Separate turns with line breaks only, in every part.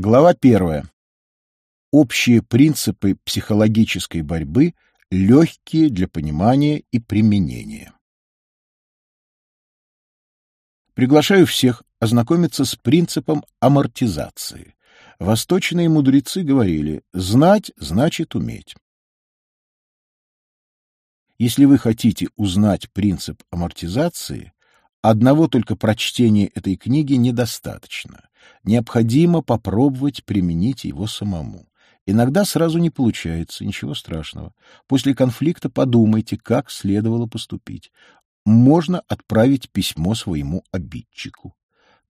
Глава первая. Общие принципы психологической борьбы, легкие для понимания и применения. Приглашаю всех ознакомиться с принципом амортизации. Восточные мудрецы говорили «знать значит уметь». Если вы хотите узнать принцип амортизации, одного только прочтения этой книги недостаточно. Необходимо попробовать применить его самому. Иногда сразу не получается, ничего страшного. После конфликта подумайте, как следовало поступить. Можно отправить письмо своему обидчику.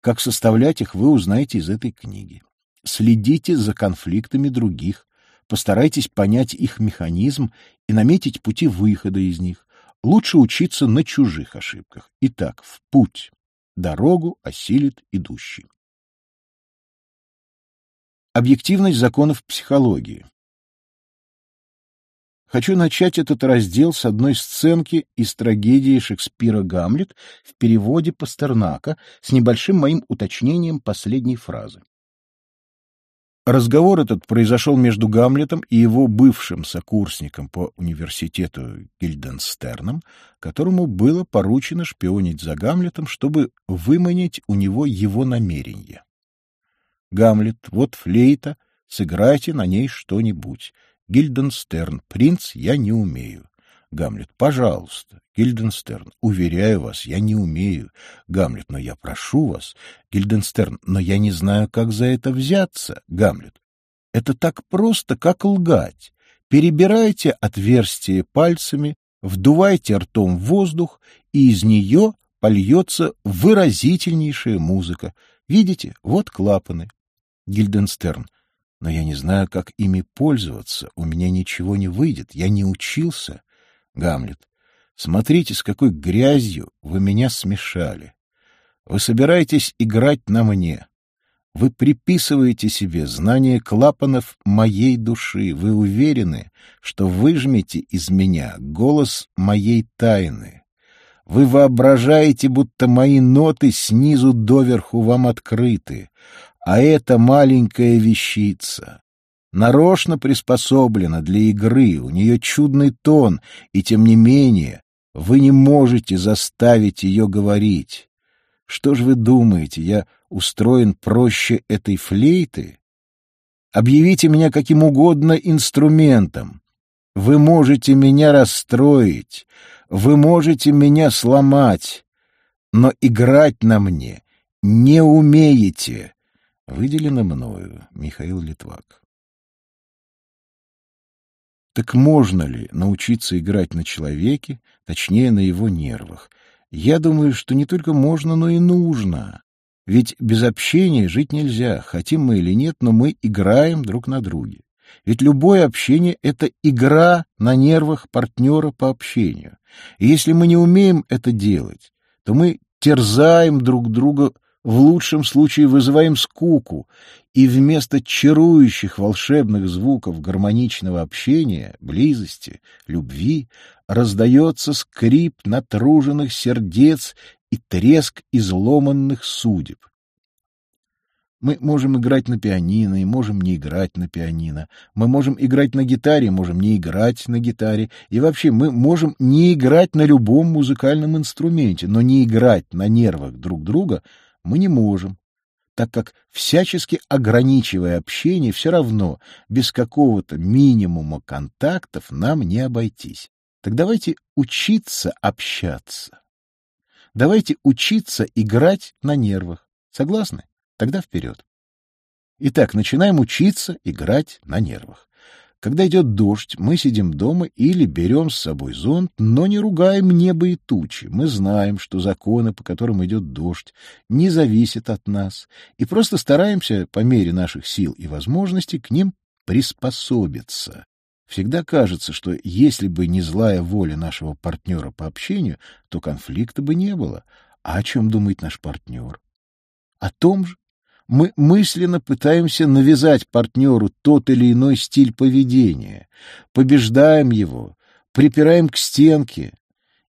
Как составлять их, вы узнаете из этой книги. Следите за конфликтами других, Постарайтесь понять их механизм и наметить пути выхода из них. Лучше учиться на чужих ошибках. Итак, в путь. Дорогу осилит идущий. Объективность законов психологии. Хочу начать этот раздел с одной сценки из трагедии Шекспира «Гамлет» в переводе Пастернака с небольшим моим уточнением последней фразы. Разговор этот произошел между Гамлетом и его бывшим сокурсником по университету Гильденстерном, которому было поручено шпионить за Гамлетом, чтобы выманить у него его намерение. Гамлет, вот флейта, сыграйте на ней что-нибудь. Гильденстерн, принц, я не умею. Гамлет, пожалуйста. Гильденстерн, уверяю вас, я не умею. Гамлет, но я прошу вас. Гильденстерн, но я не знаю, как за это взяться. Гамлет, это так просто, как лгать. Перебирайте отверстие пальцами, вдувайте ртом воздух, и из нее польется выразительнейшая музыка. Видите, вот клапаны. Гильденстерн, но я не знаю, как ими пользоваться, у меня ничего не выйдет, я не учился. Гамлет. Смотрите, с какой грязью вы меня смешали. Вы собираетесь играть на мне. Вы приписываете себе знание клапанов моей души. Вы уверены, что выжмете из меня голос моей тайны. Вы воображаете, будто мои ноты снизу доверху вам открыты, а это маленькая вещица, нарочно приспособлена для игры, у нее чудный тон, и тем не менее вы не можете заставить ее говорить. Что ж вы думаете, я устроен проще этой флейты? Объявите меня каким угодно инструментом. Вы можете меня расстроить, вы можете меня сломать, но играть на мне не умеете. Выделено мною Михаил Литвак. Так можно ли научиться играть на человеке, точнее, на его нервах? Я думаю, что не только можно, но и нужно. Ведь без общения жить нельзя, хотим мы или нет, но мы играем друг на друге. Ведь любое общение — это игра на нервах партнера по общению. И если мы не умеем это делать, то мы терзаем друг друга в лучшем случае вызываем скуку, и вместо чарующих волшебных звуков гармоничного общения, близости, любви раздается скрип натруженных сердец и треск изломанных судеб. Мы можем играть на пианино и можем не играть на пианино. Мы можем играть на гитаре, можем не играть на гитаре. И вообще мы можем не играть на любом музыкальном инструменте, но не играть на нервах друг друга — мы не можем, так как, всячески ограничивая общение, все равно без какого-то минимума контактов нам не обойтись. Так давайте учиться общаться. Давайте учиться играть на нервах. Согласны? Тогда вперед. Итак, начинаем учиться играть на нервах. Когда идет дождь, мы сидим дома или берем с собой зонт, но не ругаем небо и тучи. Мы знаем, что законы, по которым идет дождь, не зависят от нас, и просто стараемся по мере наших сил и возможностей к ним приспособиться. Всегда кажется, что если бы не злая воля нашего партнера по общению, то конфликта бы не было. А о чем думает наш партнер? О том же, мы мысленно пытаемся навязать партнеру тот или иной стиль поведения, побеждаем его, припираем к стенке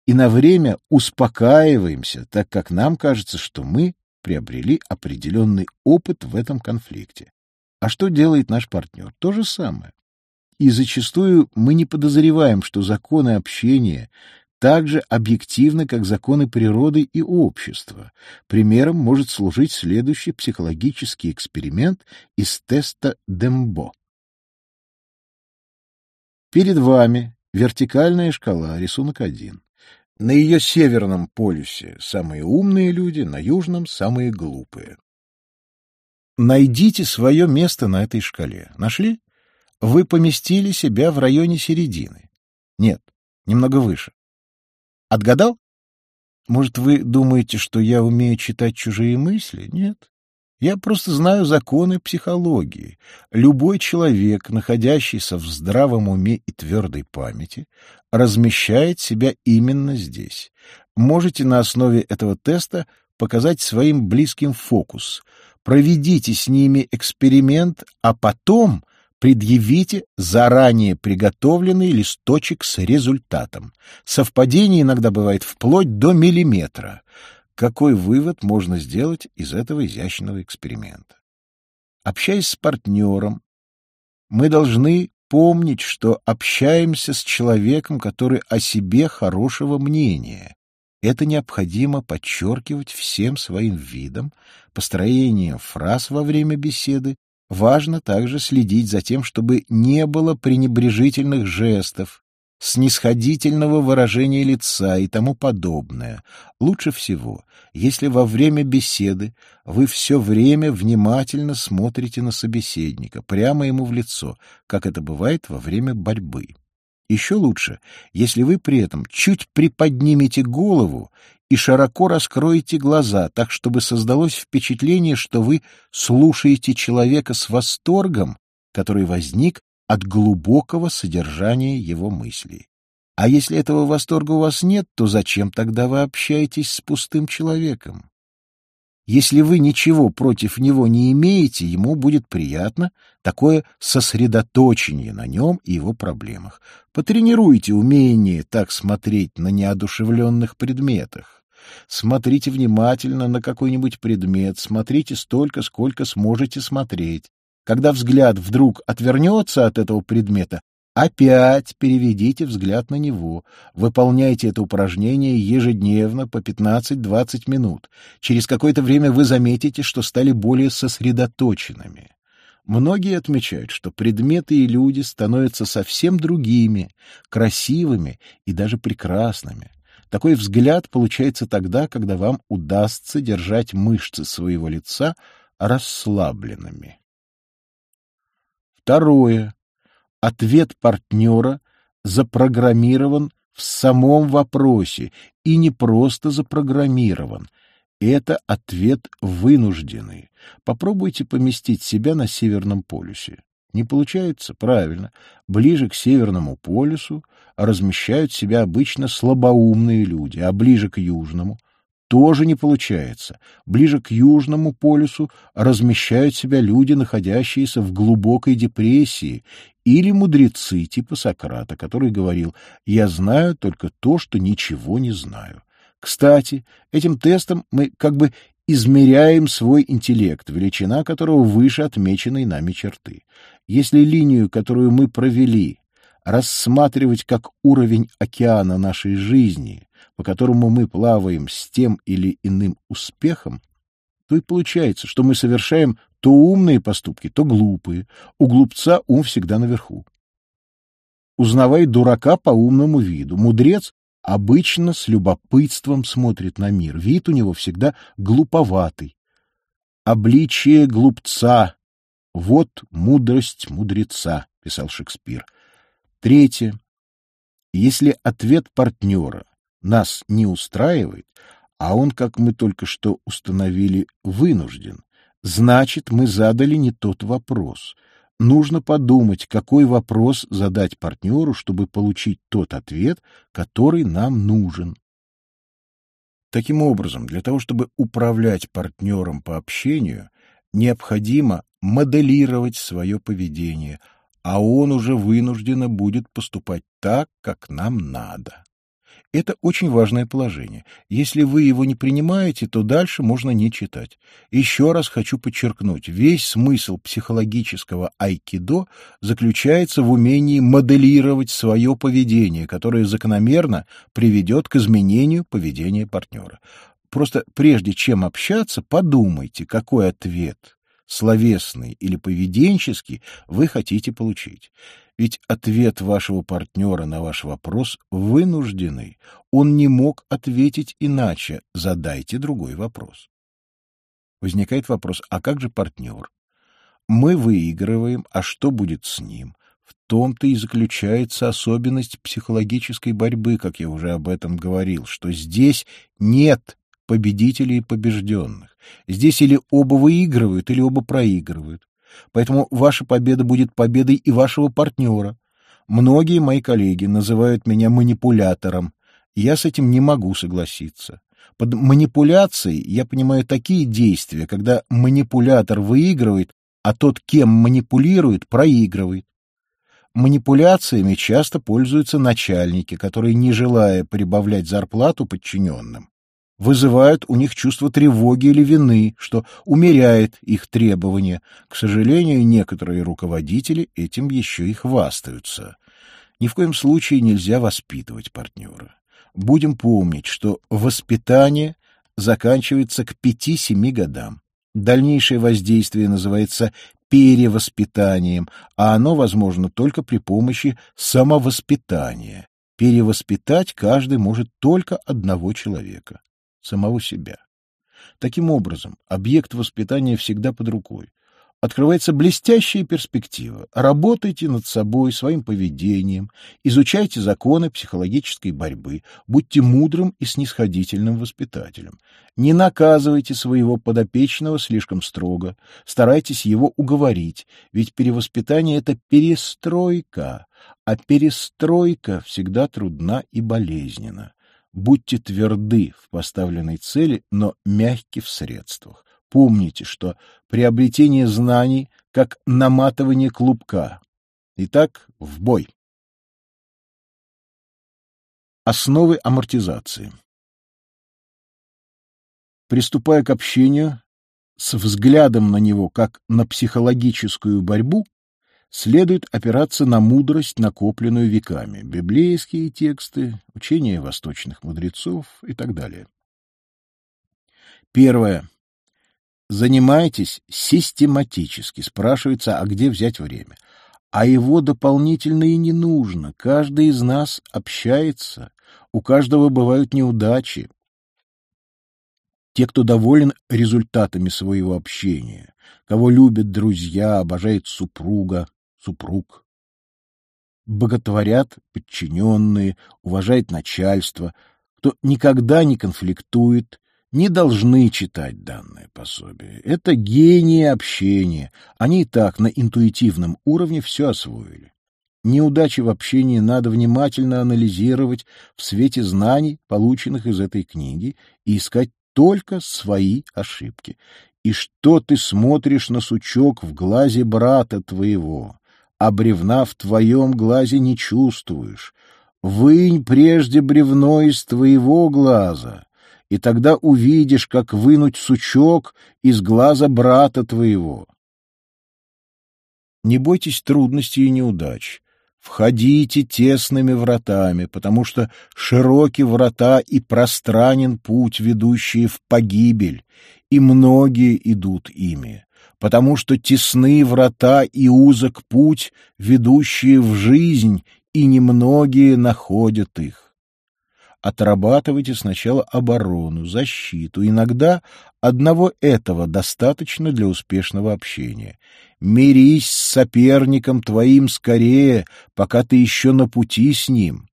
и на время успокаиваемся, так как нам кажется, что мы приобрели определенный опыт в этом конфликте. А что делает наш партнер? То же самое. И зачастую мы не подозреваем, что законы общения так же объективны, как законы природы и общества. Примером может служить следующий психологический эксперимент из теста Дембо. Перед вами вертикальная шкала, рисунок 1. На ее северном полюсе самые умные люди, на южном — самые глупые. Найдите свое место на этой шкале. Нашли? Вы поместили себя в районе середины. Нет, немного выше. Отгадал? Может, вы думаете, что я умею читать чужие мысли? Нет. Я просто знаю законы психологии. Любой человек, находящийся в здравом уме и твердой памяти, размещает себя именно здесь. Можете на основе этого теста показать своим близким фокус. Проведите с ними эксперимент, а потом предъявите заранее приготовленный листочек с результатом. Совпадение иногда бывает вплоть до миллиметра. Какой вывод можно сделать из этого изящного эксперимента? Общаясь с партнером, мы должны помнить, что общаемся с человеком, который о себе хорошего мнения. Это необходимо подчеркивать всем своим видом, построением фраз во время беседы. Важно также следить за тем, чтобы не было пренебрежительных жестов, снисходительного выражения лица и тому подобное. Лучше всего, если во время беседы вы все время внимательно смотрите на собеседника, прямо ему в лицо, как это бывает во время борьбы. Еще лучше, если вы при этом чуть приподнимете голову и широко раскроете глаза, так чтобы создалось впечатление, что вы слушаете человека с восторгом, который возник от глубокого содержания его мыслей. А если этого восторга у вас нет, то зачем тогда вы общаетесь с пустым человеком? Если вы ничего против него не имеете, ему будет приятно такое сосредоточение на нем и его проблемах. Потренируйте умение так смотреть на неодушевленных предметах. Смотрите внимательно на какой-нибудь предмет, смотрите столько, сколько сможете смотреть. Когда взгляд вдруг отвернется от этого предмета, опять переведите взгляд на него. Выполняйте это упражнение ежедневно по 15-20 минут. Через какое-то время вы заметите, что стали более сосредоточенными. Многие отмечают, что предметы и люди становятся совсем другими, красивыми и даже прекрасными. Такой взгляд получается тогда, когда вам удастся держать мышцы своего лица расслабленными. Второе. Ответ партнера запрограммирован в самом вопросе и не просто запрограммирован. Это ответ вынужденный. Попробуйте поместить себя на Северном полюсе. Не получается? Правильно. Ближе к Северному полюсу размещают себя обычно слабоумные люди, а ближе к Южному тоже не получается. Ближе к Южному полюсу размещают себя люди, находящиеся в глубокой депрессии, или мудрецы типа Сократа, который говорил «я знаю только то, что ничего не знаю». Кстати, этим тестом мы как бы измеряем свой интеллект, величина которого выше отмеченной нами черты. Если линию, которую мы провели, рассматривать как уровень океана нашей жизни, по которому мы плаваем с тем или иным успехом, то и получается, что мы совершаем то умные поступки, то глупые. У глупца ум всегда наверху. Узнавай дурака по умному виду. Мудрец обычно с любопытством смотрит на мир. Вид у него всегда глуповатый. Обличие глупца — вот мудрость мудреца, — писал Шекспир. Третье. Если ответ партнера нас не устраивает, а он, как мы только что установили, вынужден, значит, мы задали не тот вопрос. Нужно подумать, какой вопрос задать партнеру, чтобы получить тот ответ, который нам нужен. Таким образом, для того, чтобы управлять партнером по общению, необходимо моделировать свое поведение, а он уже вынужденно будет поступать так, как нам надо. Это очень важное положение. Если вы его не принимаете, то дальше можно не читать. Еще раз хочу подчеркнуть, весь смысл психологического айкидо заключается в умении моделировать свое поведение, которое закономерно приведет к изменению поведения партнера. Просто прежде чем общаться, подумайте, какой ответ, словесный или поведенческий, вы хотите получить. Ведь ответ вашего партнера на ваш вопрос вынужденный. Он не мог ответить иначе. Задайте другой вопрос. Возникает вопрос, а как же партнер? Мы выигрываем, а что будет с ним? В том-то и заключается особенность психологической борьбы, как я уже об этом говорил, что здесь нет победителей и побежденных. Здесь или оба выигрывают, или оба проигрывают. Поэтому ваша победа будет победой и вашего партнера. Многие мои коллеги называют меня манипулятором. Я с этим не могу согласиться. Под манипуляцией я понимаю такие действия, когда манипулятор выигрывает, а тот, кем манипулирует, проигрывает. Манипуляциями часто пользуются начальники, которые, не желая прибавлять зарплату подчиненным, вызывают у них чувство тревоги или вины, что умеряет их требования. К сожалению, некоторые руководители этим еще и хвастаются. Ни в коем случае нельзя воспитывать партнера. Будем помнить, что воспитание заканчивается к пяти-семи годам. Дальнейшее воздействие называется перевоспитанием, а оно возможно только при помощи самовоспитания. Перевоспитать каждый может только одного человека самого себя. Таким образом, объект воспитания всегда под рукой. Открывается блестящая перспектива. Работайте над собой, своим поведением, изучайте законы психологической борьбы, будьте мудрым и снисходительным воспитателем. Не наказывайте своего подопечного слишком строго, старайтесь его уговорить, ведь перевоспитание — это перестройка, а перестройка всегда трудна и болезненна. Будьте тверды в поставленной цели, но мягки в средствах. Помните, что приобретение знаний как наматывание клубка. Итак, в бой. Основы амортизации. Приступая к общению, с взглядом на него как на психологическую борьбу, следует опираться на мудрость, накопленную веками, библейские тексты, учения восточных мудрецов и так далее. Первое. Занимайтесь систематически. Спрашивается, а где взять время? А его дополнительно и не нужно. Каждый из нас общается. У каждого бывают неудачи. Те, кто доволен результатами своего общения, кого любят друзья, обожает супруга, супруг. Боготворят подчиненные, уважает начальство, кто никогда не конфликтует, не должны читать данное пособие. Это гении общения. Они и так на интуитивном уровне все освоили. Неудачи в общении надо внимательно анализировать в свете знаний, полученных из этой книги, и искать только свои ошибки. И что ты смотришь на сучок в глазе брата твоего? А бревна в твоем глазе не чувствуешь. Вынь прежде бревно из твоего глаза, и тогда увидишь, как вынуть сучок из глаза брата твоего. Не бойтесь трудностей и неудач. Входите тесными вратами, потому что широки врата и пространен путь, ведущий в погибель, и многие идут ими потому что тесны врата и узок путь, ведущие в жизнь, и немногие находят их. Отрабатывайте сначала оборону, защиту. Иногда одного этого достаточно для успешного общения. Мирись с соперником твоим скорее, пока ты еще на пути с ним.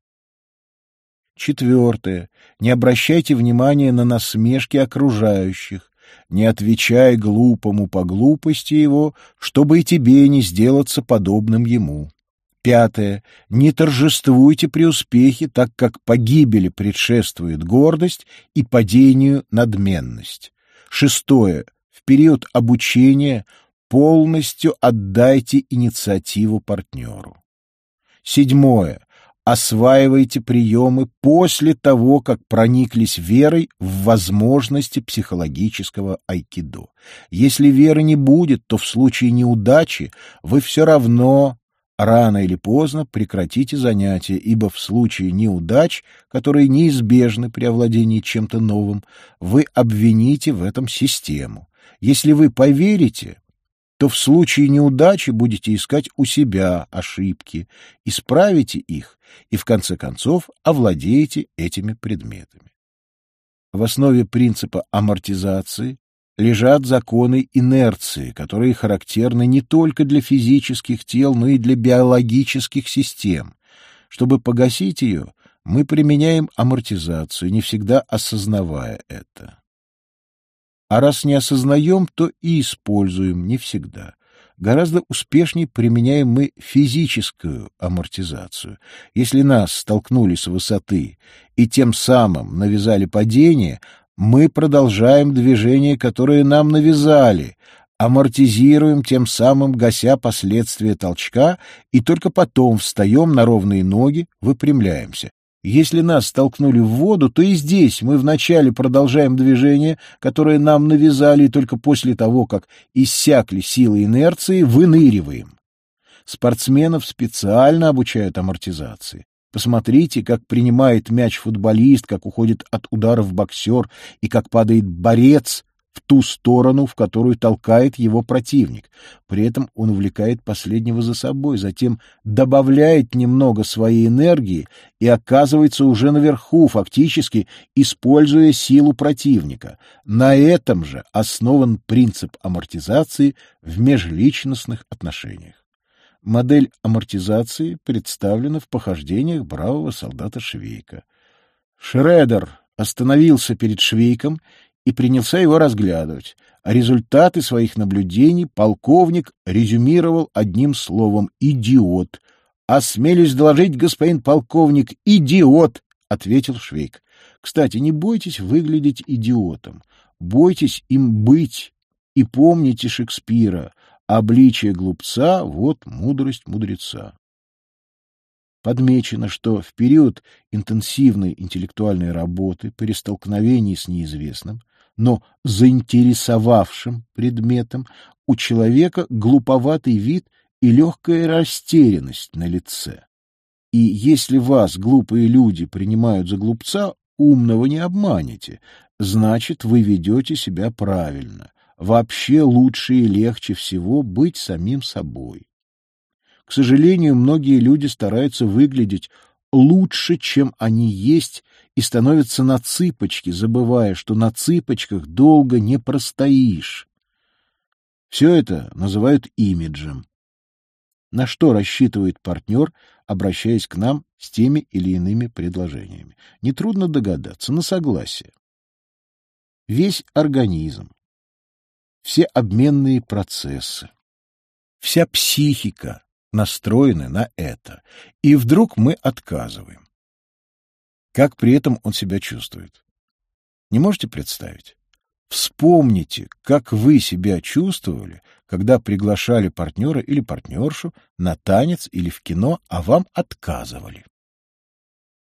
Четвертое. Не обращайте внимания на насмешки окружающих не отвечай глупому по глупости его, чтобы и тебе не сделаться подобным ему. Пятое. Не торжествуйте при успехе, так как погибели предшествует гордость и падению надменность. Шестое. В период обучения полностью отдайте инициативу партнеру. Седьмое. Осваивайте приемы после того, как прониклись верой в возможности психологического айкидо. Если веры не будет, то в случае неудачи вы все равно рано или поздно прекратите занятия, ибо в случае неудач, которые неизбежны при овладении чем-то новым, вы обвините в этом систему. Если вы поверите, то в случае неудачи будете искать у себя ошибки, исправите их и, в конце концов, овладеете этими предметами. В основе принципа амортизации лежат законы инерции, которые характерны не только для физических тел, но и для биологических систем. Чтобы погасить ее, мы применяем амортизацию, не всегда осознавая это. А раз не осознаем, то и используем не всегда. Гораздо успешнее применяем мы физическую амортизацию. Если нас столкнули с высоты и тем самым навязали падение, мы продолжаем движение, которое нам навязали, амортизируем, тем самым гася последствия толчка, и только потом встаем на ровные ноги, выпрямляемся. Если нас столкнули в воду, то и здесь мы вначале продолжаем движение, которое нам навязали, и только после того, как иссякли силы инерции, выныриваем. Спортсменов специально обучают амортизации. Посмотрите, как принимает мяч футболист, как уходит от ударов боксер и как падает борец в ту сторону, в которую толкает его противник. При этом он увлекает последнего за собой, затем добавляет немного своей энергии и оказывается уже наверху, фактически используя силу противника. На этом же основан принцип амортизации в межличностных отношениях. Модель амортизации представлена в похождениях бравого солдата Швейка. Шредер остановился перед Швейком и принялся его разглядывать, а результаты своих наблюдений полковник резюмировал одним словом «идиот». «Осмелюсь доложить, господин полковник, идиот!» — ответил Швейк. «Кстати, не бойтесь выглядеть идиотом. Бойтесь им быть. И помните Шекспира. Обличие глупца — вот мудрость мудреца». Подмечено, что в период интенсивной интеллектуальной работы при столкновении с неизвестным но заинтересовавшим предметом, у человека глуповатый вид и легкая растерянность на лице. И если вас глупые люди принимают за глупца, умного не обманете, значит, вы ведете себя правильно. Вообще лучше и легче всего быть самим собой. К сожалению, многие люди стараются выглядеть лучше, чем они есть, и становятся на цыпочки, забывая, что на цыпочках долго не простоишь. Все это называют имиджем. На что рассчитывает партнер, обращаясь к нам с теми или иными предложениями? Нетрудно догадаться, на согласие. Весь организм, все обменные процессы, вся психика настроены на это, и вдруг мы отказываем. Как при этом он себя чувствует? Не можете представить? Вспомните, как вы себя чувствовали, когда приглашали партнера или партнершу на танец или в кино, а вам отказывали.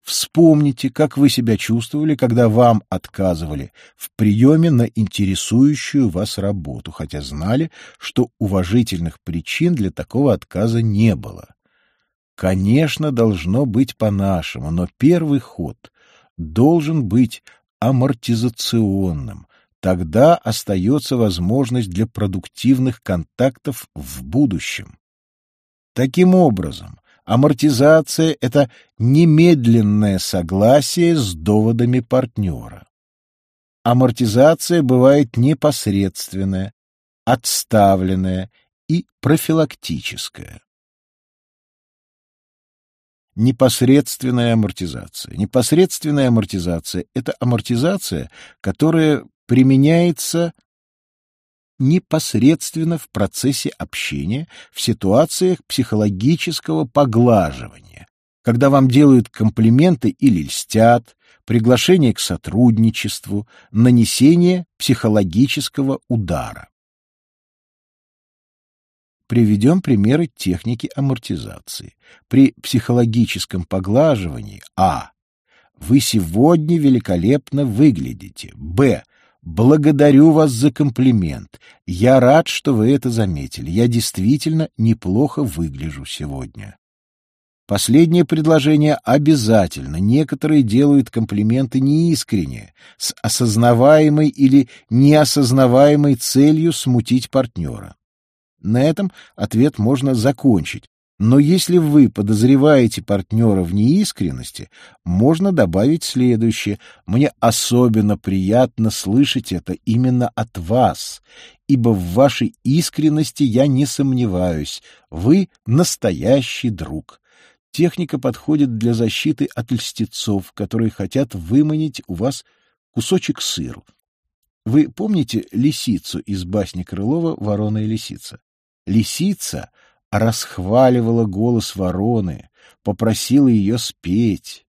Вспомните, как вы себя чувствовали, когда вам отказывали в приеме на интересующую вас работу, хотя знали, что уважительных причин для такого отказа не было. Конечно, должно быть по-нашему, но первый ход должен быть амортизационным. Тогда остается возможность для продуктивных контактов в будущем. Таким образом, амортизация — это немедленное согласие с доводами партнера. Амортизация бывает непосредственная, отставленная и профилактическая непосредственная амортизация. Непосредственная амортизация — это амортизация, которая применяется непосредственно в процессе общения, в ситуациях психологического поглаживания, когда вам делают комплименты или льстят, приглашение к сотрудничеству, нанесение психологического удара. Приведем примеры техники амортизации. При психологическом поглаживании А. Вы сегодня великолепно выглядите. Б. Благодарю вас за комплимент. Я рад, что вы это заметили. Я действительно неплохо выгляжу сегодня. Последнее предложение обязательно. Некоторые делают комплименты неискренне, с осознаваемой или неосознаваемой целью смутить партнера. На этом ответ можно закончить. Но если вы подозреваете партнера в неискренности, можно добавить следующее. Мне особенно приятно слышать это именно от вас, ибо в вашей искренности я не сомневаюсь. Вы настоящий друг. Техника подходит для защиты от льстецов, которые хотят выманить у вас кусочек сыру. Вы помните лисицу из басни Крылова «Ворона и лисица»? Лисица расхваливала голос вороны, попросила ее спеть.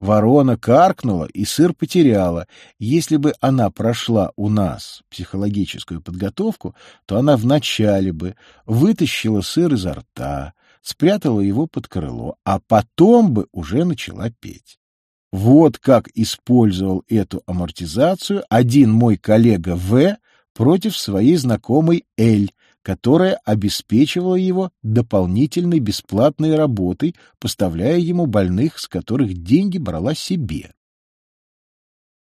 Ворона каркнула и сыр потеряла. Если бы она прошла у нас психологическую подготовку, то она вначале бы вытащила сыр изо рта, спрятала его под крыло, а потом бы уже начала петь. Вот как использовал эту амортизацию один мой коллега В против своей знакомой Л, которая обеспечивала его дополнительной бесплатной работой, поставляя ему больных, с которых деньги брала себе.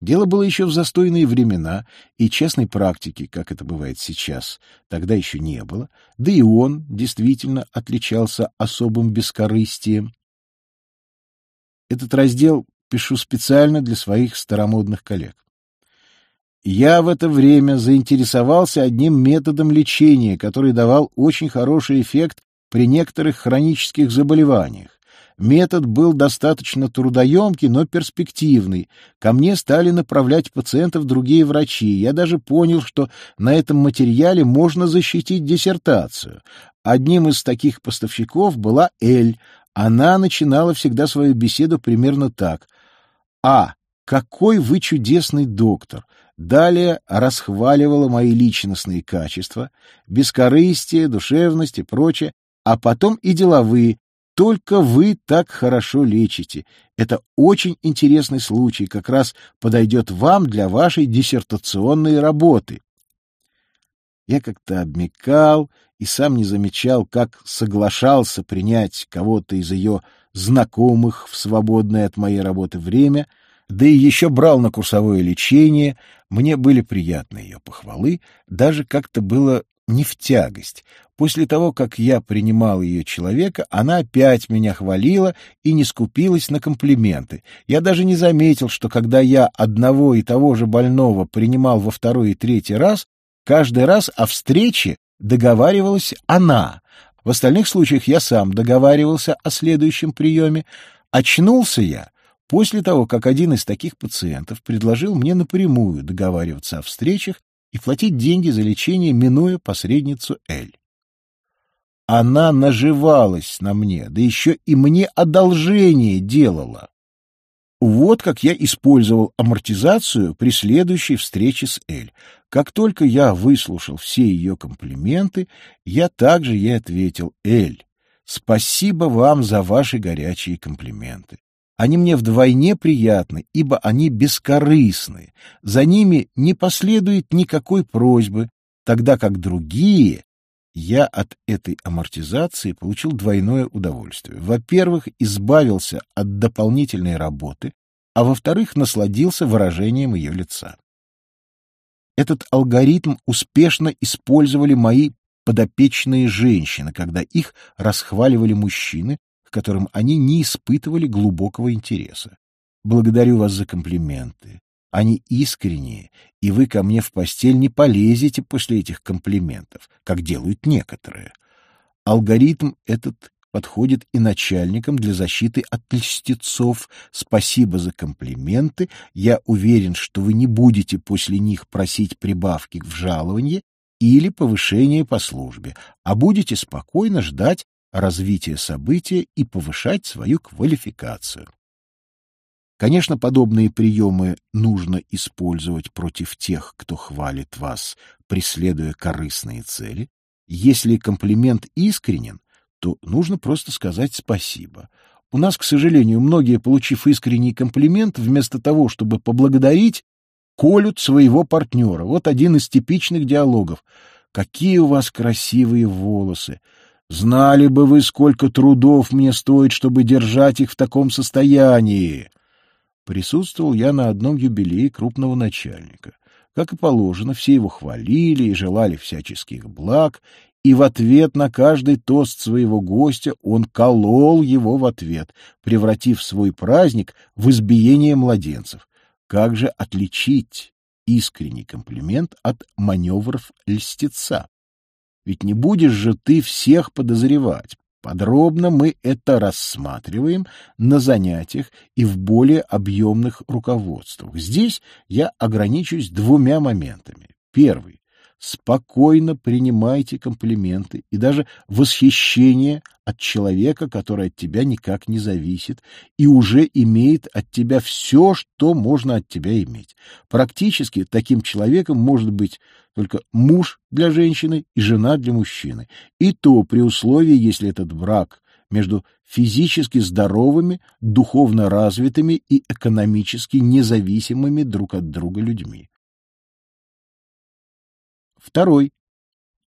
Дело было еще в застойные времена, и частной практики, как это бывает сейчас, тогда еще не было, да и он действительно отличался особым бескорыстием. Этот раздел пишу специально для своих старомодных коллег. Я в это время заинтересовался одним методом лечения, который давал очень хороший эффект при некоторых хронических заболеваниях. Метод был достаточно трудоемкий, но перспективный. Ко мне стали направлять пациентов другие врачи. Я даже понял, что на этом материале можно защитить диссертацию. Одним из таких поставщиков была Эль. Она начинала всегда свою беседу примерно так. «А, какой вы чудесный доктор! Далее расхваливала мои личностные качества, бескорыстие, душевность и прочее, а потом и деловые. Только вы так хорошо лечите. Это очень интересный случай, как раз подойдет вам для вашей диссертационной работы. Я как-то обмекал и сам не замечал, как соглашался принять кого-то из ее знакомых в свободное от моей работы время — да и еще брал на курсовое лечение, мне были приятны ее похвалы, даже как-то было не в тягость. После того, как я принимал ее человека, она опять меня хвалила и не скупилась на комплименты. Я даже не заметил, что когда я одного и того же больного принимал во второй и третий раз, каждый раз о встрече договаривалась она. В остальных случаях я сам договаривался о следующем приеме. Очнулся я После того, как один из таких пациентов предложил мне напрямую договариваться о встречах и платить деньги за лечение, минуя посредницу Эль. Она наживалась на мне, да еще и мне одолжение делала. Вот как я использовал амортизацию при следующей встрече с Эль. Как только я выслушал все ее комплименты, я также ей ответил, «Эль, спасибо вам за ваши горячие комплименты. Они мне вдвойне приятны, ибо они бескорыстны. За ними не последует никакой просьбы, тогда как другие я от этой амортизации получил двойное удовольствие. Во-первых, избавился от дополнительной работы, а во-вторых, насладился выражением ее лица. Этот алгоритм успешно использовали мои подопечные женщины, когда их расхваливали мужчины, к которым они не испытывали глубокого интереса. Благодарю вас за комплименты. Они искренние, и вы ко мне в постель не полезете после этих комплиментов, как делают некоторые. Алгоритм этот подходит и начальникам для защиты от льстецов. Спасибо за комплименты. Я уверен, что вы не будете после них просить прибавки в жалование или повышение по службе, а будете спокойно ждать развитие события и повышать свою квалификацию. Конечно, подобные приемы нужно использовать против тех, кто хвалит вас, преследуя корыстные цели. Если комплимент искренен, то нужно просто сказать спасибо. У нас, к сожалению, многие, получив искренний комплимент, вместо того, чтобы поблагодарить, колют своего партнера. Вот один из типичных диалогов. «Какие у вас красивые волосы! Знали бы вы, сколько трудов мне стоит, чтобы держать их в таком состоянии!» Присутствовал я на одном юбилее крупного начальника. Как и положено, все его хвалили и желали всяческих благ, и в ответ на каждый тост своего гостя он колол его в ответ, превратив свой праздник в избиение младенцев. Как же отличить искренний комплимент от маневров льстеца? Ведь не будешь же ты всех подозревать. Подробно мы это рассматриваем на занятиях и в более объемных руководствах. Здесь я ограничусь двумя моментами. Первый спокойно принимайте комплименты и даже восхищение от человека, который от тебя никак не зависит и уже имеет от тебя все, что можно от тебя иметь. Практически таким человеком может быть только муж для женщины и жена для мужчины. И то при условии, если этот брак между физически здоровыми, духовно развитыми и экономически независимыми друг от друга людьми. Второй.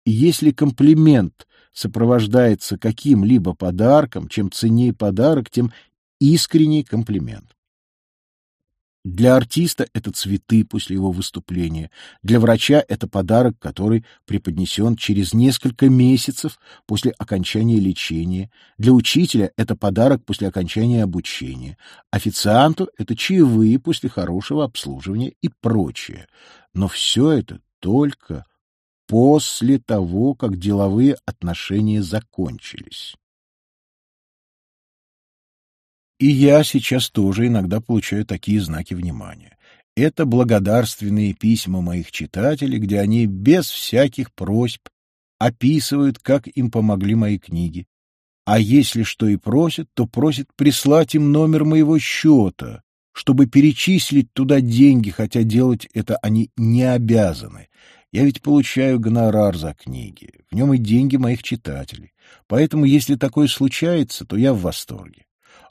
Если комплимент сопровождается каким-либо подарком, чем ценнее подарок, тем искренний комплимент. Для артиста это цветы после его выступления, для врача это подарок, который преподнесен через несколько месяцев после окончания лечения, для учителя это подарок после окончания обучения, официанту это чаевые после хорошего обслуживания и прочее. Но все это только после того, как деловые отношения закончились. И я сейчас тоже иногда получаю такие знаки внимания. Это благодарственные письма моих читателей, где они без всяких просьб описывают, как им помогли мои книги. А если что и просят, то просят прислать им номер моего счета, чтобы перечислить туда деньги, хотя делать это они не обязаны. Я ведь получаю гонорар за книги, в нем и деньги моих читателей. Поэтому, если такое случается, то я в восторге.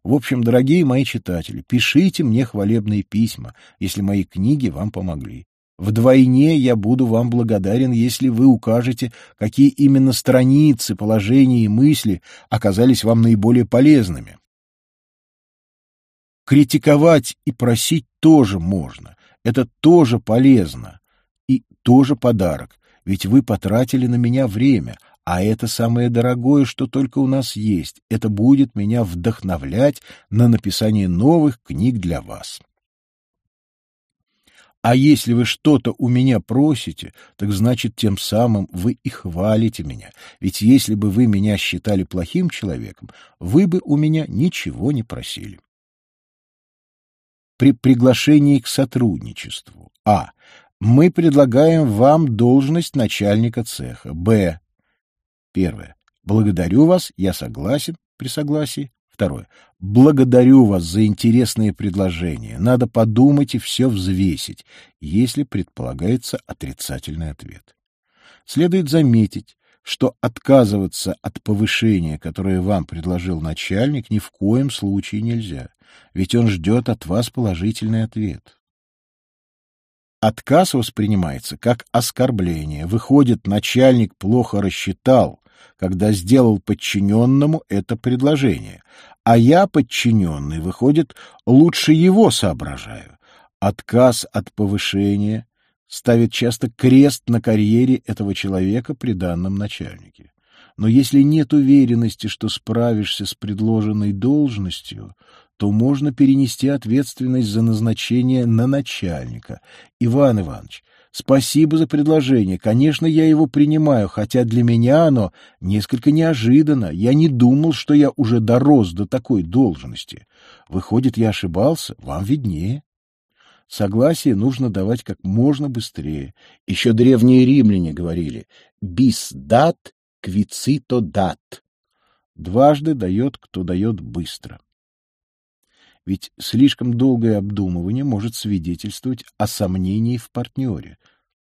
В общем, дорогие мои читатели, пишите мне хвалебные письма, если мои книги вам помогли. Вдвойне я буду вам благодарен, если вы укажете, какие именно страницы, положения и мысли оказались вам наиболее полезными. Критиковать и просить тоже можно. Это тоже полезно и тоже подарок, ведь вы потратили на меня время, а это самое дорогое, что только у нас есть. Это будет меня вдохновлять на написание новых книг для вас. А если вы что-то у меня просите, так значит, тем самым вы и хвалите меня. Ведь если бы вы меня считали плохим человеком, вы бы у меня ничего не просили. При приглашении к сотрудничеству. А. Мы предлагаем вам должность начальника цеха. Б. Первое. Благодарю вас, я согласен при согласии. Второе. Благодарю вас за интересные предложения. Надо подумать и все взвесить, если предполагается отрицательный ответ. Следует заметить, что отказываться от повышения, которое вам предложил начальник, ни в коем случае нельзя, ведь он ждет от вас положительный ответ. Отказ воспринимается как оскорбление. Выходит, начальник плохо рассчитал, когда сделал подчиненному это предложение, а я, подчиненный, выходит, лучше его соображаю. Отказ от повышения ставит часто крест на карьере этого человека при данном начальнике. Но если нет уверенности, что справишься с предложенной должностью, то можно перенести ответственность за назначение на начальника. Иван Иванович, спасибо за предложение. Конечно, я его принимаю, хотя для меня оно несколько неожиданно. Я не думал, что я уже дорос до такой должности. Выходит, я ошибался? Вам виднее. Согласие нужно давать как можно быстрее. Еще древние римляне говорили «bis dat quicito dat». Дважды дает, кто дает быстро ведь слишком долгое обдумывание может свидетельствовать о сомнении в партнере.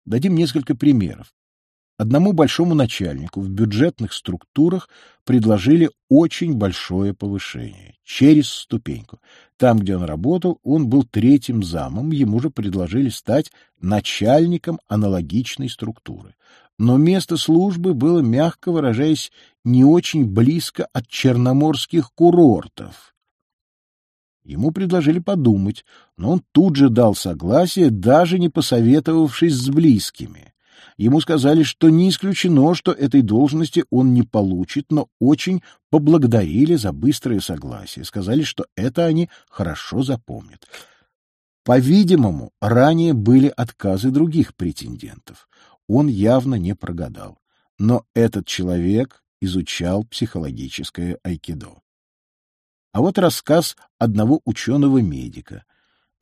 Дадим несколько примеров. Одному большому начальнику в бюджетных структурах предложили очень большое повышение, через ступеньку. Там, где он работал, он был третьим замом, ему же предложили стать начальником аналогичной структуры. Но место службы было, мягко выражаясь, не очень близко от черноморских курортов. Ему предложили подумать, но он тут же дал согласие, даже не посоветовавшись с близкими. Ему сказали, что не исключено, что этой должности он не получит, но очень поблагодарили за быстрое согласие. Сказали, что это они хорошо запомнят. По-видимому, ранее были отказы других претендентов. Он явно не прогадал. Но этот человек изучал психологическое айкидо. А вот рассказ одного ученого-медика.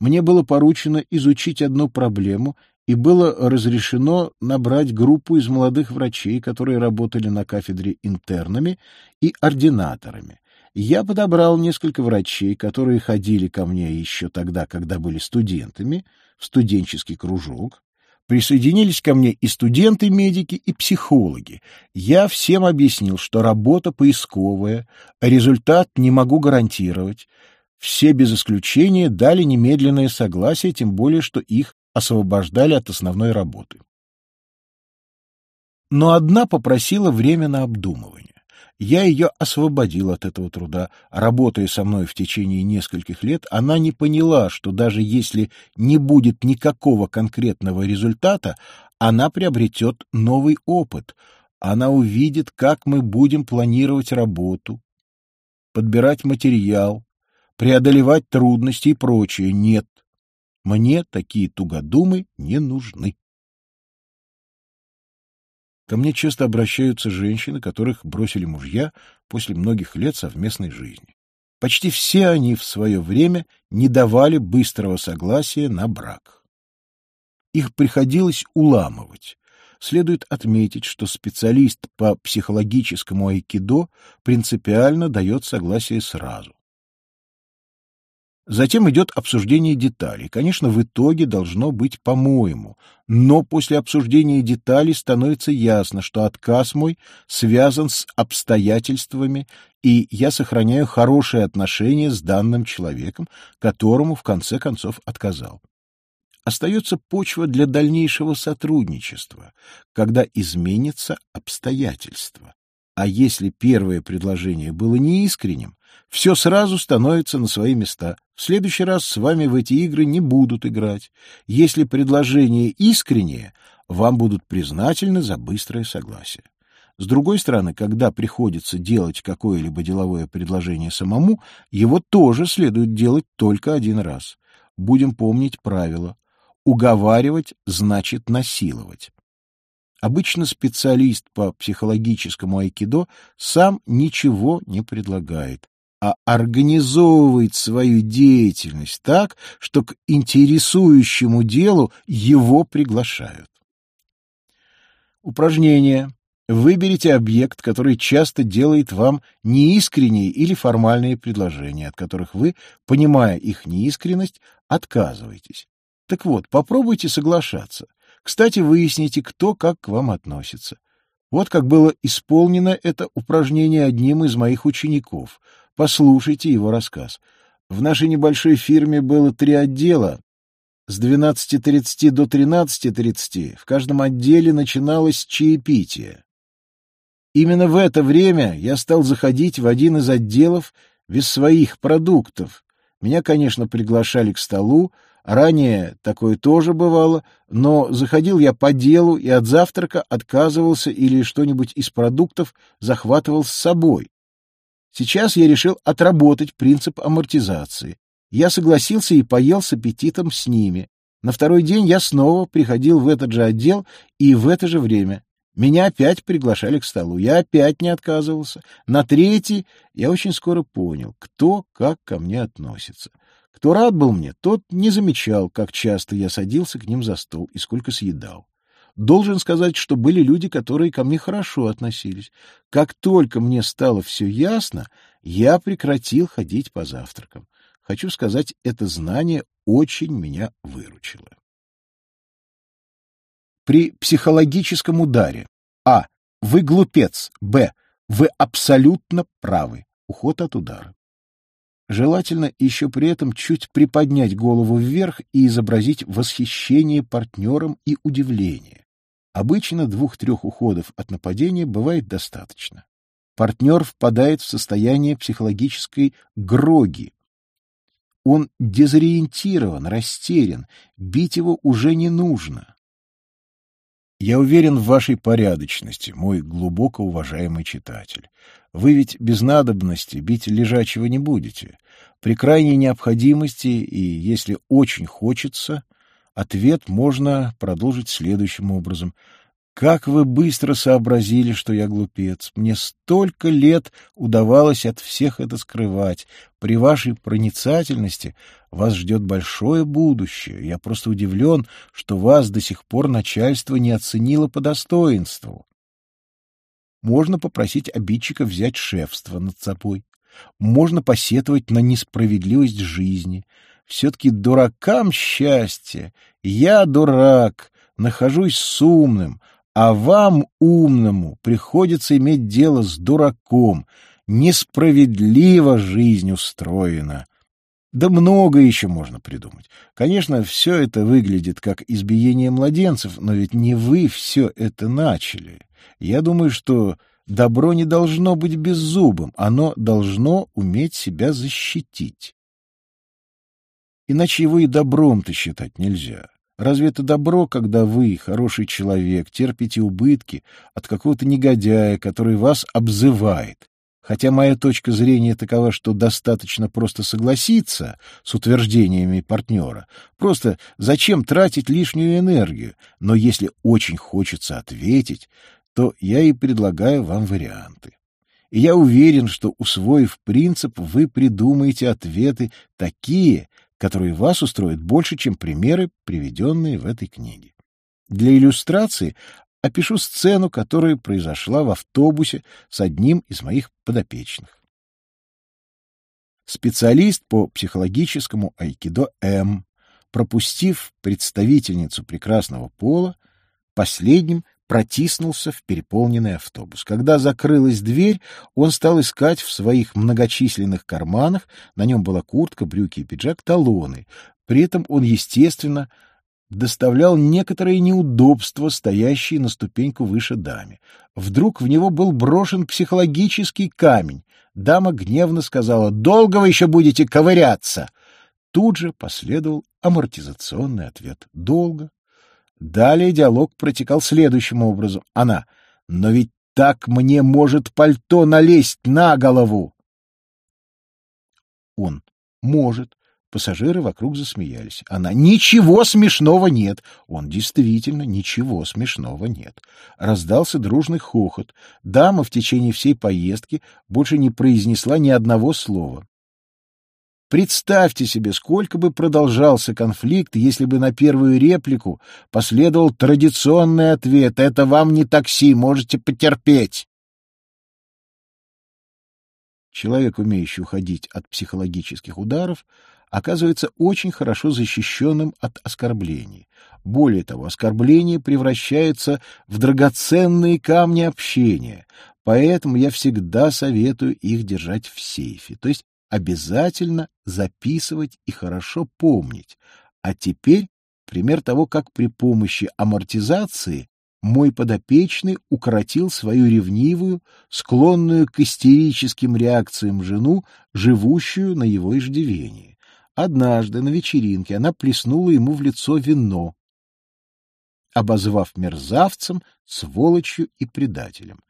Мне было поручено изучить одну проблему и было разрешено набрать группу из молодых врачей, которые работали на кафедре интернами и ординаторами. Я подобрал несколько врачей, которые ходили ко мне еще тогда, когда были студентами, в студенческий кружок. Присоединились ко мне и студенты-медики, и психологи. Я всем объяснил, что работа поисковая, результат не могу гарантировать. Все без исключения дали немедленное согласие, тем более, что их освобождали от основной работы. Но одна попросила время на обдумывание. Я ее освободил от этого труда. Работая со мной в течение нескольких лет, она не поняла, что даже если не будет никакого конкретного результата, она приобретет новый опыт. Она увидит, как мы будем планировать работу, подбирать материал, преодолевать трудности и прочее. Нет, мне такие тугодумы не нужны. Ко мне часто обращаются женщины, которых бросили мужья после многих лет совместной жизни. Почти все они в свое время не давали быстрого согласия на брак. Их приходилось уламывать. Следует отметить, что специалист по психологическому айкидо принципиально дает согласие сразу. Затем идет обсуждение деталей. Конечно, в итоге должно быть по-моему, но после обсуждения деталей становится ясно, что отказ мой связан с обстоятельствами, и я сохраняю хорошие отношения с данным человеком, которому в конце концов отказал. Остается почва для дальнейшего сотрудничества, когда изменятся обстоятельства. А если первое предложение было неискренним, все сразу становится на свои места. В следующий раз с вами в эти игры не будут играть. Если предложение искреннее, вам будут признательны за быстрое согласие. С другой стороны, когда приходится делать какое-либо деловое предложение самому, его тоже следует делать только один раз. Будем помнить правило. Уговаривать значит насиловать. Обычно специалист по психологическому айкидо сам ничего не предлагает, а организовывает свою деятельность так, что к интересующему делу его приглашают. Упражнение. Выберите объект, который часто делает вам неискренние или формальные предложения, от которых вы, понимая их неискренность, отказываетесь. Так вот, попробуйте соглашаться. Кстати, выясните, кто как к вам относится. Вот как было исполнено это упражнение одним из моих учеников. Послушайте его рассказ. В нашей небольшой фирме было три отдела. С 12.30 до 13.30 в каждом отделе начиналось чаепитие. Именно в это время я стал заходить в один из отделов без своих продуктов. Меня, конечно, приглашали к столу, Ранее такое тоже бывало, но заходил я по делу и от завтрака отказывался или что-нибудь из продуктов захватывал с собой. Сейчас я решил отработать принцип амортизации. Я согласился и поел с аппетитом с ними. На второй день я снова приходил в этот же отдел и в это же время. Меня опять приглашали к столу. Я опять не отказывался. На третий я очень скоро понял, кто как ко мне относится. Кто рад был мне, тот не замечал, как часто я садился к ним за стол и сколько съедал. Должен сказать, что были люди, которые ко мне хорошо относились. Как только мне стало все ясно, я прекратил ходить по завтракам. Хочу сказать, это знание очень меня выручило. При психологическом ударе А. Вы глупец. Б. Вы абсолютно правы. Уход от удара. Желательно еще при этом чуть приподнять голову вверх и изобразить восхищение партнером и удивление. Обычно двух-трех уходов от нападения бывает достаточно. Партнер впадает в состояние психологической гроги. Он дезориентирован, растерян, бить его уже не нужно. Я уверен в вашей порядочности, мой глубоко уважаемый читатель. Вы ведь без надобности бить лежачего не будете. При крайней необходимости и если очень хочется, ответ можно продолжить следующим образом. Как вы быстро сообразили, что я глупец. Мне столько лет удавалось от всех это скрывать. При вашей проницательности вас ждет большое будущее. Я просто удивлен, что вас до сих пор начальство не оценило по достоинству. Можно попросить обидчика взять шефство над собой. Можно посетовать на несправедливость жизни. Все-таки дуракам счастье. Я дурак, нахожусь с умным, а вам, умному, приходится иметь дело с дураком. Несправедливо жизнь устроена. Да много еще можно придумать. Конечно, все это выглядит как избиение младенцев, но ведь не вы все это начали. Я думаю, что добро не должно быть беззубым, оно должно уметь себя защитить. Иначе его и добром-то считать нельзя. Разве это добро, когда вы, хороший человек, терпите убытки от какого-то негодяя, который вас обзывает? Хотя моя точка зрения такова, что достаточно просто согласиться с утверждениями партнера. Просто зачем тратить лишнюю энергию? Но если очень хочется ответить, то я и предлагаю вам варианты. И я уверен, что, усвоив принцип, вы придумаете ответы такие, которые вас устроят больше, чем примеры, приведенные в этой книге. Для иллюстрации опишу сцену, которая произошла в автобусе с одним из моих подопечных. Специалист по психологическому айкидо М, пропустив представительницу прекрасного пола, последним протиснулся в переполненный автобус. Когда закрылась дверь, он стал искать в своих многочисленных карманах, на нем была куртка, брюки и пиджак, талоны. При этом он, естественно, доставлял некоторые неудобства, стоящие на ступеньку выше даме. Вдруг в него был брошен психологический камень. Дама гневно сказала «Долго вы еще будете ковыряться?» Тут же последовал амортизационный ответ «Долго». Далее диалог протекал следующим образом. Она. «Но ведь так мне может пальто налезть на голову!» Он. «Может». Пассажиры вокруг засмеялись. Она. «Ничего смешного нет!» Он. «Действительно, ничего смешного нет». Раздался дружный хохот. Дама в течение всей поездки больше не произнесла ни одного слова. Представьте себе, сколько бы продолжался конфликт, если бы на первую реплику последовал традиционный ответ «Это вам не такси, можете потерпеть». Человек, умеющий уходить от психологических ударов, оказывается очень хорошо защищенным от оскорблений. Более того, оскорбление превращается в драгоценные камни общения, поэтому я всегда советую их держать в сейфе, то есть обязательно записывать и хорошо помнить. А теперь пример того, как при помощи амортизации мой подопечный укоротил свою ревнивую, склонную к истерическим реакциям жену, живущую на его иждивении. Однажды на вечеринке она плеснула ему в лицо вино, обозвав мерзавцем, сволочью и предателем.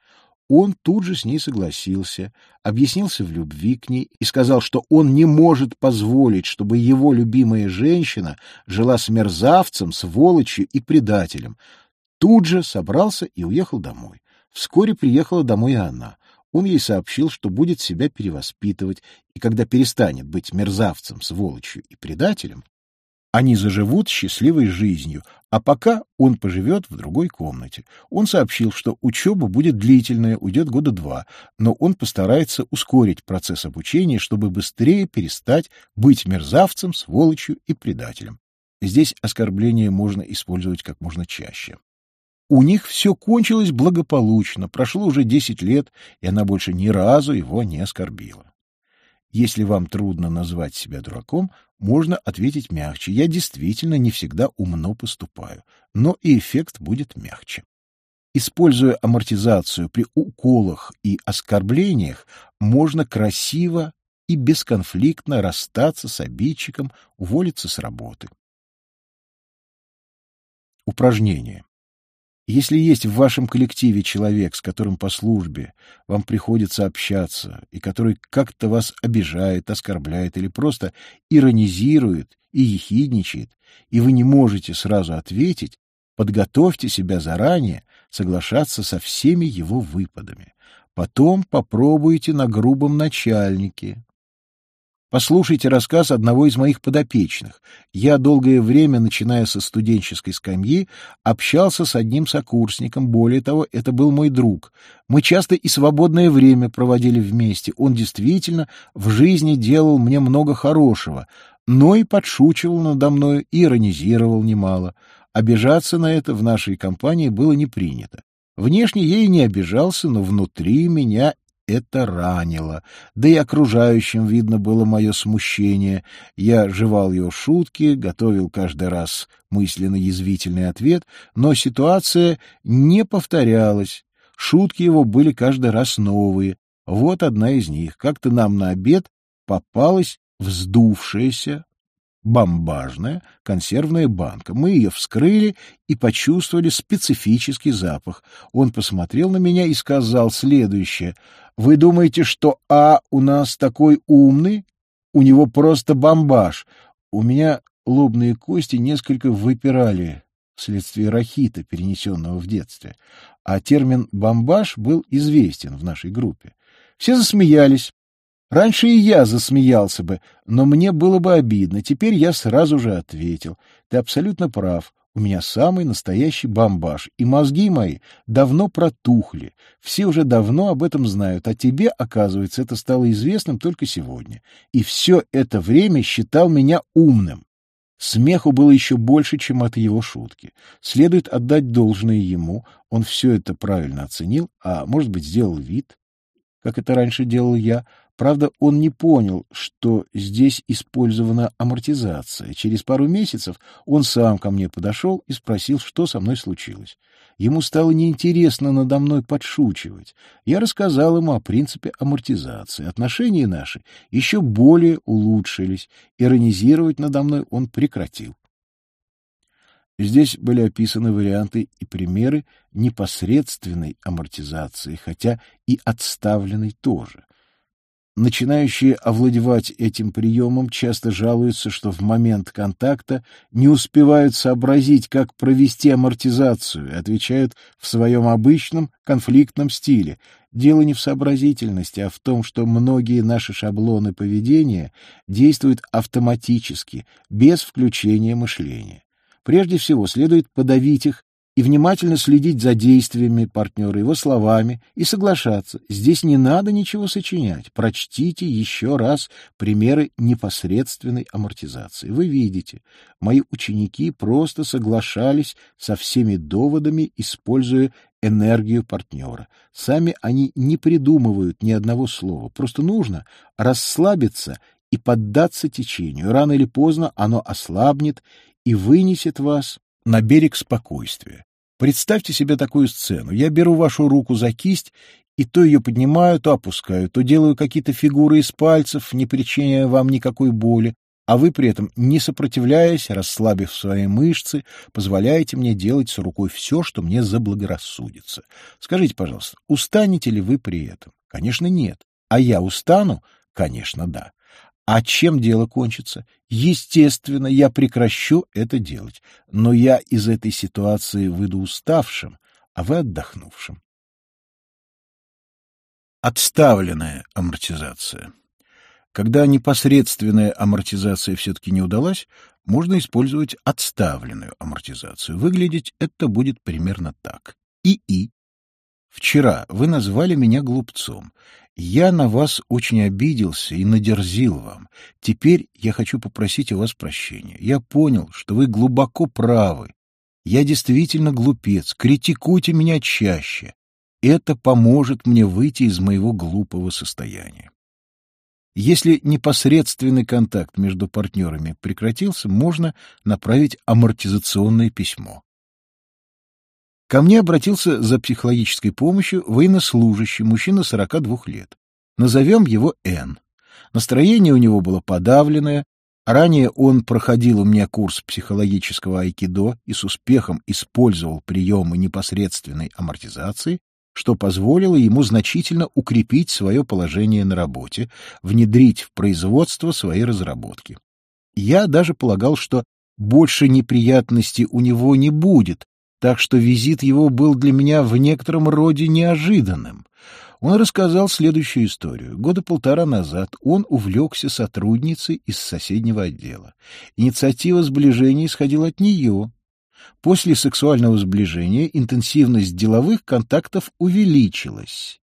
Он тут же с ней согласился, объяснился в любви к ней и сказал, что он не может позволить, чтобы его любимая женщина жила с мерзавцем, сволочью и предателем. Тут же собрался и уехал домой. Вскоре приехала домой и она. Он ей сообщил, что будет себя перевоспитывать, и когда перестанет быть мерзавцем, сволочью и предателем, они заживут счастливой жизнью, а пока он поживет в другой комнате. Он сообщил, что учеба будет длительная, уйдет года два, но он постарается ускорить процесс обучения, чтобы быстрее перестать быть мерзавцем, сволочью и предателем. Здесь оскорбление можно использовать как можно чаще. У них все кончилось благополучно, прошло уже десять лет, и она больше ни разу его не оскорбила. Если вам трудно назвать себя дураком, можно ответить мягче. Я действительно не всегда умно поступаю, но и эффект будет мягче. Используя амортизацию при уколах и оскорблениях, можно красиво и бесконфликтно расстаться с обидчиком, уволиться с работы. Упражнение. Если есть в вашем коллективе человек, с которым по службе вам приходится общаться, и который как-то вас обижает, оскорбляет или просто иронизирует и ехидничает, и вы не можете сразу ответить, подготовьте себя заранее соглашаться со всеми его выпадами. Потом попробуйте на грубом начальнике, Послушайте рассказ одного из моих подопечных. Я долгое время, начиная со студенческой скамьи, общался с одним сокурсником, более того, это был мой друг. Мы часто и свободное время проводили вместе. Он действительно в жизни делал мне много хорошего, но и подшучивал надо мной и иронизировал немало. Обижаться на это в нашей компании было не принято. Внешне я и не обижался, но внутри меня это ранило, да и окружающим видно было мое смущение. Я жевал его шутки, готовил каждый раз мысленно язвительный ответ, но ситуация не повторялась. Шутки его были каждый раз новые. Вот одна из них. Как-то нам на обед попалась вздувшаяся бомбажная консервная банка. Мы ее вскрыли и почувствовали специфический запах. Он посмотрел на меня и сказал следующее. «Вы думаете, что А у нас такой умный? У него просто бомбаж. У меня лобные кости несколько выпирали вследствие рахита, перенесенного в детстве. А термин «бомбаж» был известен в нашей группе. Все засмеялись, Раньше и я засмеялся бы, но мне было бы обидно. Теперь я сразу же ответил. Ты абсолютно прав. У меня самый настоящий бомбаж, и мозги мои давно протухли. Все уже давно об этом знают, а тебе, оказывается, это стало известным только сегодня. И все это время считал меня умным. Смеху было еще больше, чем от его шутки. Следует отдать должное ему, он все это правильно оценил, а, может быть, сделал вид, как это раньше делал я, Правда, он не понял, что здесь использована амортизация. Через пару месяцев он сам ко мне подошел и спросил, что со мной случилось. Ему стало неинтересно надо мной подшучивать. Я рассказал ему о принципе амортизации. Отношения наши еще более улучшились. Иронизировать надо мной он прекратил. Здесь были описаны варианты и примеры непосредственной амортизации, хотя и отставленной тоже. Начинающие овладевать этим приемом часто жалуются, что в момент контакта не успевают сообразить, как провести амортизацию, и отвечают в своем обычном конфликтном стиле. Дело не в сообразительности, а в том, что многие наши шаблоны поведения действуют автоматически, без включения мышления. Прежде всего, следует подавить их и внимательно следить за действиями партнера, его словами и соглашаться. Здесь не надо ничего сочинять. Прочтите еще раз примеры непосредственной амортизации. Вы видите, мои ученики просто соглашались со всеми доводами, используя энергию партнера. Сами они не придумывают ни одного слова. Просто нужно расслабиться и поддаться течению. Рано или поздно оно ослабнет и вынесет вас на берег спокойствия. Представьте себе такую сцену. Я беру вашу руку за кисть и то ее поднимаю, то опускаю, то делаю какие-то фигуры из пальцев, не причиняя вам никакой боли, а вы при этом, не сопротивляясь, расслабив свои мышцы, позволяете мне делать с рукой все, что мне заблагорассудится. Скажите, пожалуйста, устанете ли вы при этом? Конечно, нет. А я устану? Конечно, да. А чем дело кончится? Естественно, я прекращу это делать, но я из этой ситуации выйду уставшим, а вы отдохнувшим. Отставленная амортизация. Когда непосредственная амортизация все-таки не удалась, можно использовать отставленную амортизацию. Выглядеть это будет примерно так. ИИ. Вчера вы назвали меня глупцом. Я на вас очень обиделся и надерзил вам. Теперь я хочу попросить у вас прощения. Я понял, что вы глубоко правы. Я действительно глупец, критикуйте меня чаще. Это поможет мне выйти из моего глупого состояния. Если непосредственный контакт между партнерами прекратился, можно направить амортизационное письмо. Ко мне обратился за психологической помощью военнослужащий, мужчина 42 лет. Назовем его Н. Настроение у него было подавленное. Ранее он проходил у меня курс психологического айкидо и с успехом использовал приемы непосредственной амортизации, что позволило ему значительно укрепить свое положение на работе, внедрить в производство свои разработки. Я даже полагал, что больше неприятностей у него не будет, так что визит его был для меня в некотором роде неожиданным. Он рассказал следующую историю. Года полтора назад он увлекся сотрудницей из соседнего отдела. Инициатива сближения исходила от нее. После сексуального сближения интенсивность деловых контактов увеличилась.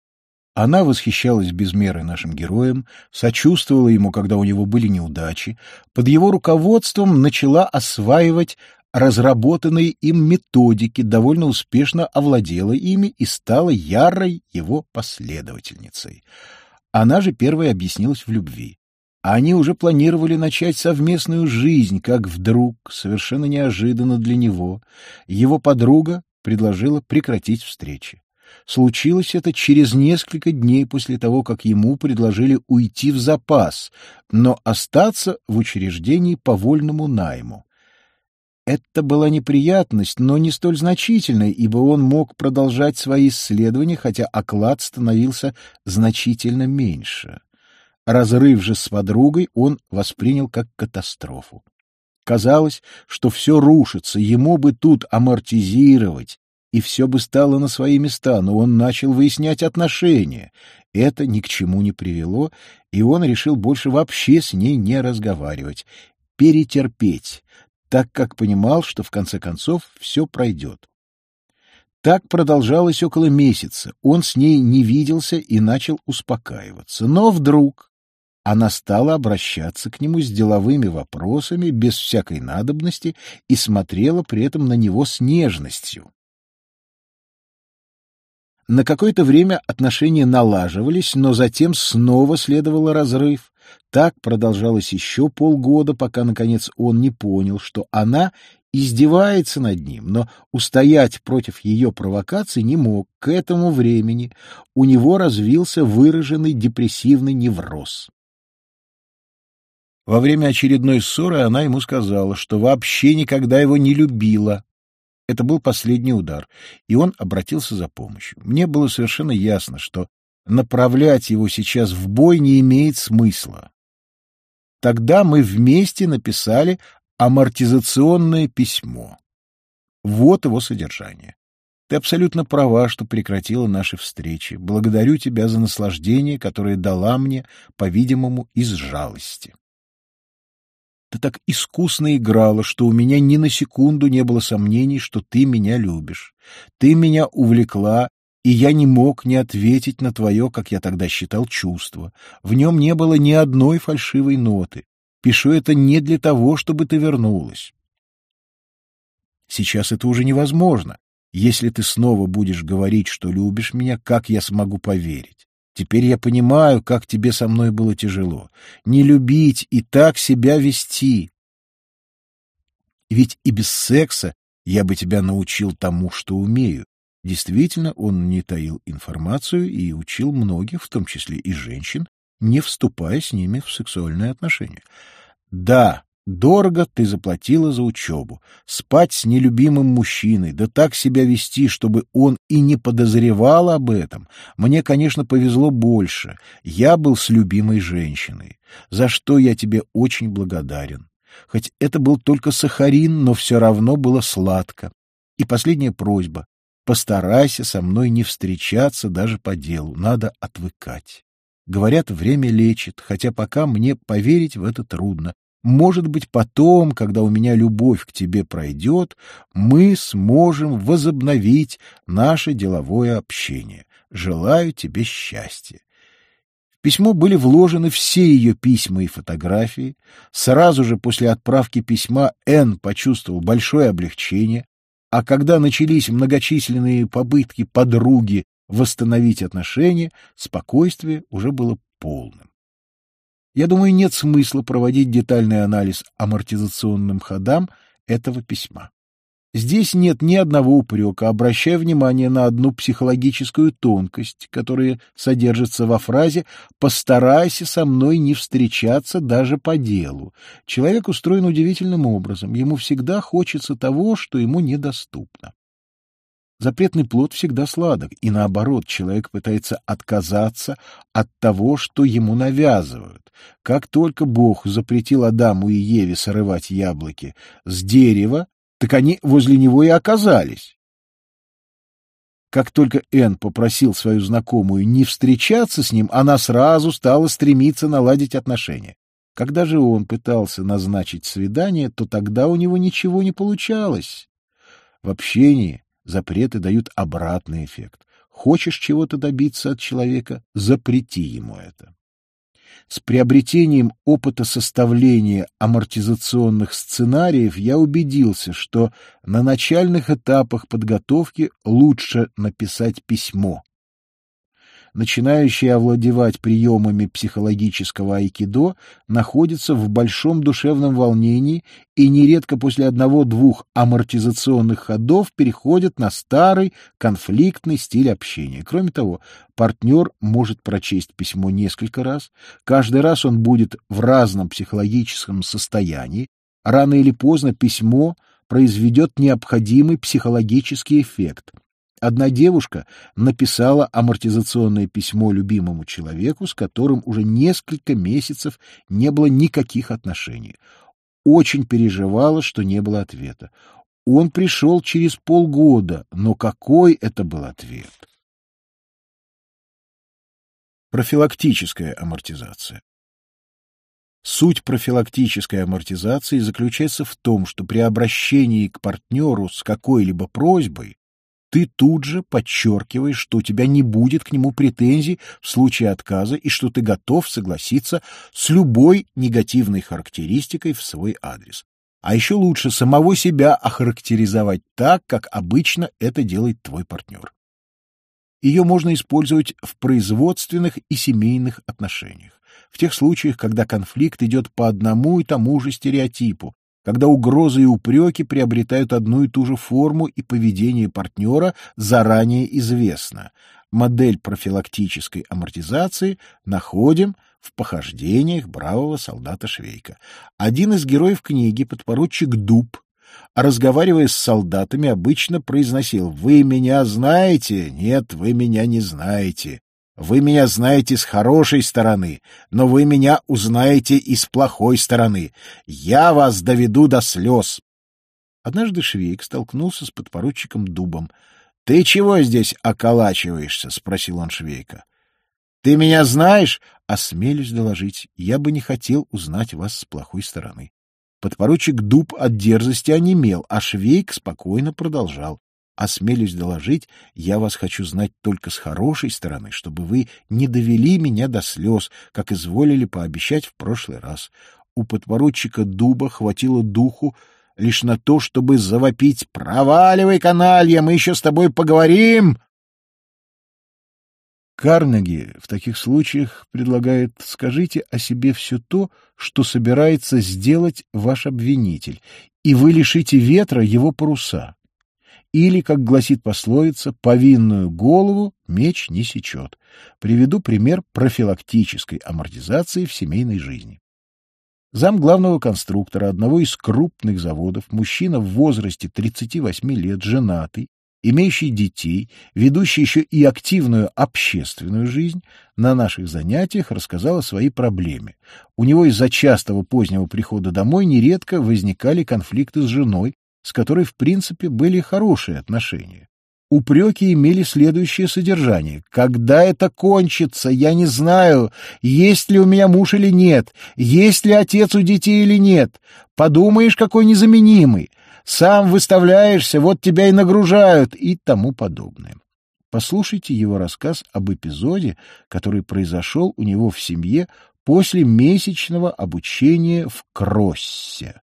Она восхищалась без меры нашим героем, сочувствовала ему, когда у него были неудачи, под его руководством начала осваивать разработанные им методики, довольно успешно овладела ими и стала ярой его последовательницей. Она же первой объяснилась в любви. Они уже планировали начать совместную жизнь, как вдруг, совершенно неожиданно для него, его подруга предложила прекратить встречи. Случилось это через несколько дней после того, как ему предложили уйти в запас, но остаться в учреждении по вольному найму. Это была неприятность, но не столь значительная, ибо он мог продолжать свои исследования, хотя оклад становился значительно меньше. Разрыв же с подругой он воспринял как катастрофу. Казалось, что все рушится, ему бы тут амортизировать, и все бы стало на свои места, но он начал выяснять отношения. Это ни к чему не привело, и он решил больше вообще с ней не разговаривать, перетерпеть, так как понимал, что в конце концов все пройдет. Так продолжалось около месяца. Он с ней не виделся и начал успокаиваться. Но вдруг она стала обращаться к нему с деловыми вопросами без всякой надобности и смотрела при этом на него с нежностью. На какое-то время отношения налаживались, но затем снова следовал разрыв. Так продолжалось еще полгода, пока, наконец, он не понял, что она издевается над ним, но устоять против ее провокаций не мог. К этому времени у него развился выраженный депрессивный невроз. Во время очередной ссоры она ему сказала, что вообще никогда его не любила. Это был последний удар, и он обратился за помощью. Мне было совершенно ясно, что направлять его сейчас в бой не имеет смысла. Тогда мы вместе написали амортизационное письмо. Вот его содержание. Ты абсолютно права, что прекратила наши встречи. Благодарю тебя за наслаждение, которое дала мне, по-видимому, из жалости. Ты так искусно играла, что у меня ни на секунду не было сомнений, что ты меня любишь. Ты меня увлекла и я не мог не ответить на твое, как я тогда считал, чувство. В нем не было ни одной фальшивой ноты. Пишу это не для того, чтобы ты вернулась. Сейчас это уже невозможно. Если ты снова будешь говорить, что любишь меня, как я смогу поверить? Теперь я понимаю, как тебе со мной было тяжело. Не любить и так себя вести. Ведь и без секса я бы тебя научил тому, что умею, Действительно, он не таил информацию и учил многих, в том числе и женщин, не вступая с ними в сексуальные отношения. Да, дорого ты заплатила за учебу. Спать с нелюбимым мужчиной, да так себя вести, чтобы он и не подозревал об этом. Мне, конечно, повезло больше. Я был с любимой женщиной, за что я тебе очень благодарен. Хоть это был только сахарин, но все равно было сладко. И последняя просьба. Постарайся со мной не встречаться даже по делу, надо отвыкать. Говорят, время лечит, хотя пока мне поверить в это трудно. Может быть, потом, когда у меня любовь к тебе пройдет, мы сможем возобновить наше деловое общение. Желаю тебе счастья. В письмо были вложены все ее письма и фотографии. Сразу же после отправки письма Н почувствовал большое облегчение. А когда начались многочисленные попытки подруги восстановить отношения, спокойствие уже было полным. Я думаю, нет смысла проводить детальный анализ амортизационным ходам этого письма. Здесь нет ни одного упрека, обращая внимание на одну психологическую тонкость, которая содержится во фразе «постарайся со мной не встречаться даже по делу». Человек устроен удивительным образом, ему всегда хочется того, что ему недоступно. Запретный плод всегда сладок, и наоборот, человек пытается отказаться от того, что ему навязывают. Как только Бог запретил Адаму и Еве срывать яблоки с дерева, так они возле него и оказались. Как только Энн попросил свою знакомую не встречаться с ним, она сразу стала стремиться наладить отношения. Когда же он пытался назначить свидание, то тогда у него ничего не получалось. В общении запреты дают обратный эффект. Хочешь чего-то добиться от человека — запрети ему это. С приобретением опыта составления амортизационных сценариев я убедился, что на начальных этапах подготовки лучше написать письмо, начинающие овладевать приемами психологического айкидо, находятся в большом душевном волнении и нередко после одного-двух амортизационных ходов переходят на старый конфликтный стиль общения. Кроме того, партнер может прочесть письмо несколько раз, каждый раз он будет в разном психологическом состоянии, рано или поздно письмо произведет необходимый психологический эффект — Одна девушка написала амортизационное письмо любимому человеку, с которым уже несколько месяцев не было никаких отношений. Очень переживала, что не было ответа. Он пришел через полгода, но какой это был ответ? Профилактическая амортизация. Суть профилактической амортизации заключается в том, что при обращении к партнеру с какой-либо просьбой ты тут же подчеркиваешь, что у тебя не будет к нему претензий в случае отказа и что ты готов согласиться с любой негативной характеристикой в свой адрес. А еще лучше самого себя охарактеризовать так, как обычно это делает твой партнер. Ее можно использовать в производственных и семейных отношениях. В тех случаях, когда конфликт идет по одному и тому же стереотипу, когда угрозы и упреки приобретают одну и ту же форму и поведение партнера заранее известно. Модель профилактической амортизации находим в похождениях бравого солдата Швейка. Один из героев книги, подпоручик Дуб, разговаривая с солдатами, обычно произносил «Вы меня знаете? Нет, вы меня не знаете. Вы меня знаете с хорошей стороны, но вы меня узнаете и с плохой стороны. Я вас доведу до слез. Однажды Швейк столкнулся с подпоручиком Дубом. — Ты чего здесь околачиваешься? — спросил он Швейка. — Ты меня знаешь? — Осмелюсь доложить. Я бы не хотел узнать вас с плохой стороны. Подпоручик Дуб от дерзости онемел, а Швейк спокойно продолжал. Осмелюсь доложить, я вас хочу знать только с хорошей стороны, чтобы вы не довели меня до слез, как изволили пообещать в прошлый раз. У подпоручика Дуба хватило духу лишь на то, чтобы завопить «Проваливай, каналья, мы еще с тобой поговорим!» Карнеги в таких случаях предлагает «скажите о себе все то, что собирается сделать ваш обвинитель, и вы лишите ветра его паруса». Или, как гласит пословица, повинную голову меч не сечет. Приведу пример профилактической амортизации в семейной жизни. Зам главного конструктора одного из крупных заводов, мужчина в возрасте 38 лет, женатый, имеющий детей, ведущий еще и активную общественную жизнь, на наших занятиях рассказал о своей проблеме. У него из-за частого позднего прихода домой нередко возникали конфликты с женой, с которой, в принципе, были хорошие отношения. Упреки имели следующее содержание. «Когда это кончится? Я не знаю, есть ли у меня муж или нет, есть ли отец у детей или нет. Подумаешь, какой незаменимый. Сам выставляешься, вот тебя и нагружают» и тому подобное. Послушайте его рассказ об эпизоде, который произошел у него в семье после месячного обучения в Кроссе.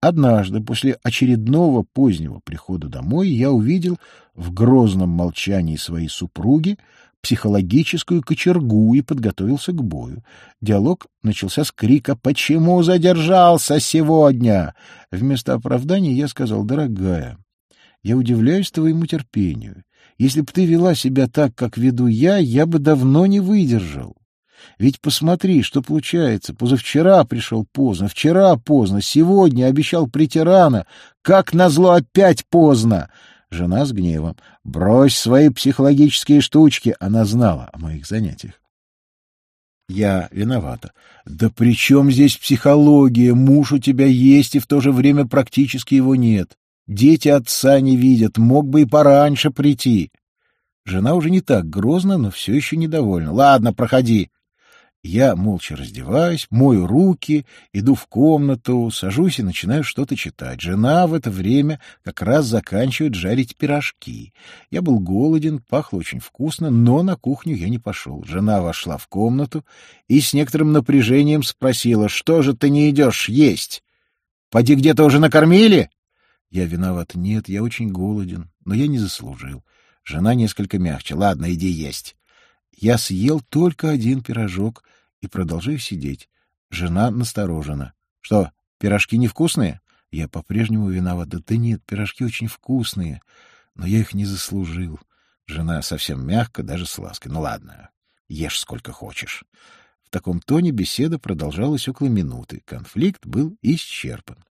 Однажды, после очередного позднего прихода домой, я увидел в грозном молчании своей супруги психологическую кочергу и подготовился к бою. Диалог начался с крика «Почему задержался сегодня?». Вместо оправдания я сказал «Дорогая, я удивляюсь твоему терпению. Если бы ты вела себя так, как веду я, я бы давно не выдержал. Ведь посмотри, что получается. Позавчера пришел поздно, вчера поздно, сегодня обещал прийти рано. Как назло опять поздно. Жена с гневом. Брось свои психологические штучки. Она знала о моих занятиях. Я виновата. Да при чем здесь психология? Муж у тебя есть, и в то же время практически его нет. Дети отца не видят, мог бы и пораньше прийти. Жена уже не так грозно, но все еще недовольна. Ладно, проходи. Я молча раздеваюсь, мою руки, иду в комнату, сажусь и начинаю что-то читать. Жена в это время как раз заканчивает жарить пирожки. Я был голоден, пахло очень вкусно, но на кухню я не пошел. Жена вошла в комнату и с некоторым напряжением спросила, что же ты не идешь есть? Поди где-то уже накормили? Я виноват. Нет, я очень голоден, но я не заслужил. Жена несколько мягче. Ладно, иди есть. Я съел только один пирожок и продолжаю сидеть. Жена насторожена. — Что, пирожки невкусные? Я по-прежнему виноват. Да, да нет, пирожки очень вкусные, но я их не заслужил. Жена совсем мягко, даже с лаской. Ну ладно, ешь сколько хочешь. В таком тоне беседа продолжалась около минуты. Конфликт был исчерпан.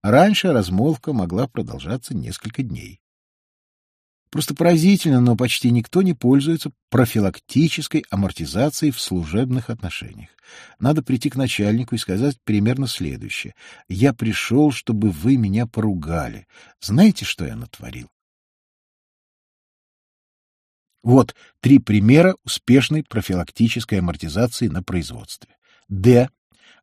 Раньше размолвка могла продолжаться несколько дней. Просто поразительно, но почти никто не пользуется профилактической амортизацией в служебных отношениях. Надо прийти к начальнику и сказать примерно следующее. «Я пришел, чтобы вы меня поругали. Знаете, что я натворил?» Вот три примера успешной профилактической амортизации на производстве. Д.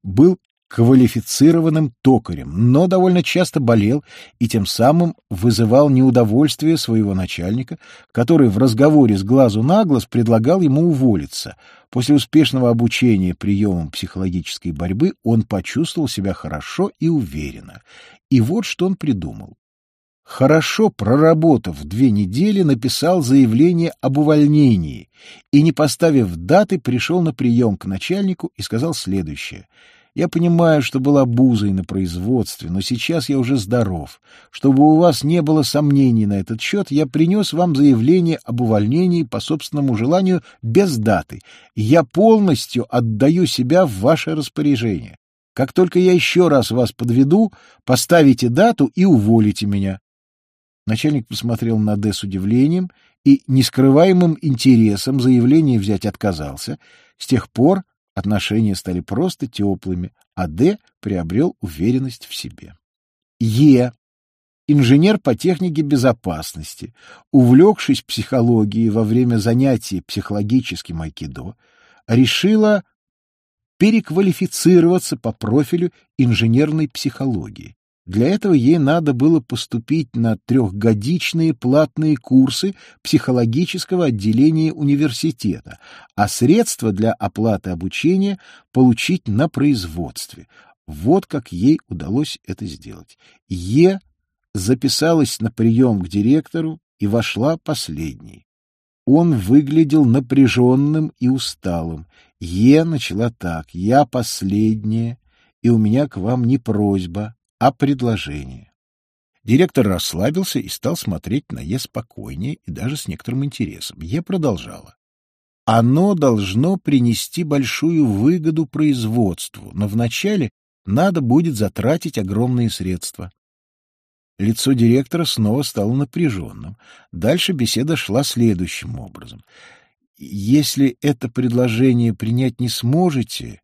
Был квалифицированным токарем, но довольно часто болел и тем самым вызывал неудовольствие своего начальника, который в разговоре с глазу на глаз предлагал ему уволиться. После успешного обучения приемам психологической борьбы он почувствовал себя хорошо и уверенно. И вот что он придумал. Хорошо проработав две недели, написал заявление об увольнении и, не поставив даты, пришел на прием к начальнику и сказал следующее — я понимаю, что была бузой на производстве, но сейчас я уже здоров. Чтобы у вас не было сомнений на этот счет, я принес вам заявление об увольнении по собственному желанию без даты. Я полностью отдаю себя в ваше распоряжение. Как только я еще раз вас подведу, поставите дату и уволите меня. Начальник посмотрел на Д с удивлением и нескрываемым интересом заявление взять отказался. С тех пор Отношения стали просто теплыми, а Д приобрел уверенность в себе. Е. Инженер по технике безопасности, увлекшись психологией во время занятий психологическим айкидо, решила переквалифицироваться по профилю инженерной психологии. Для этого ей надо было поступить на трехгодичные платные курсы психологического отделения университета, а средства для оплаты обучения получить на производстве. Вот как ей удалось это сделать. Е записалась на прием к директору и вошла последней. Он выглядел напряженным и усталым. Е начала так. «Я последняя, и у меня к вам не просьба, а предложение. Директор расслабился и стал смотреть на Е спокойнее и даже с некоторым интересом. Е продолжала. Оно должно принести большую выгоду производству, но вначале надо будет затратить огромные средства. Лицо директора снова стало напряженным. Дальше беседа шла следующим образом. Если это предложение принять не сможете,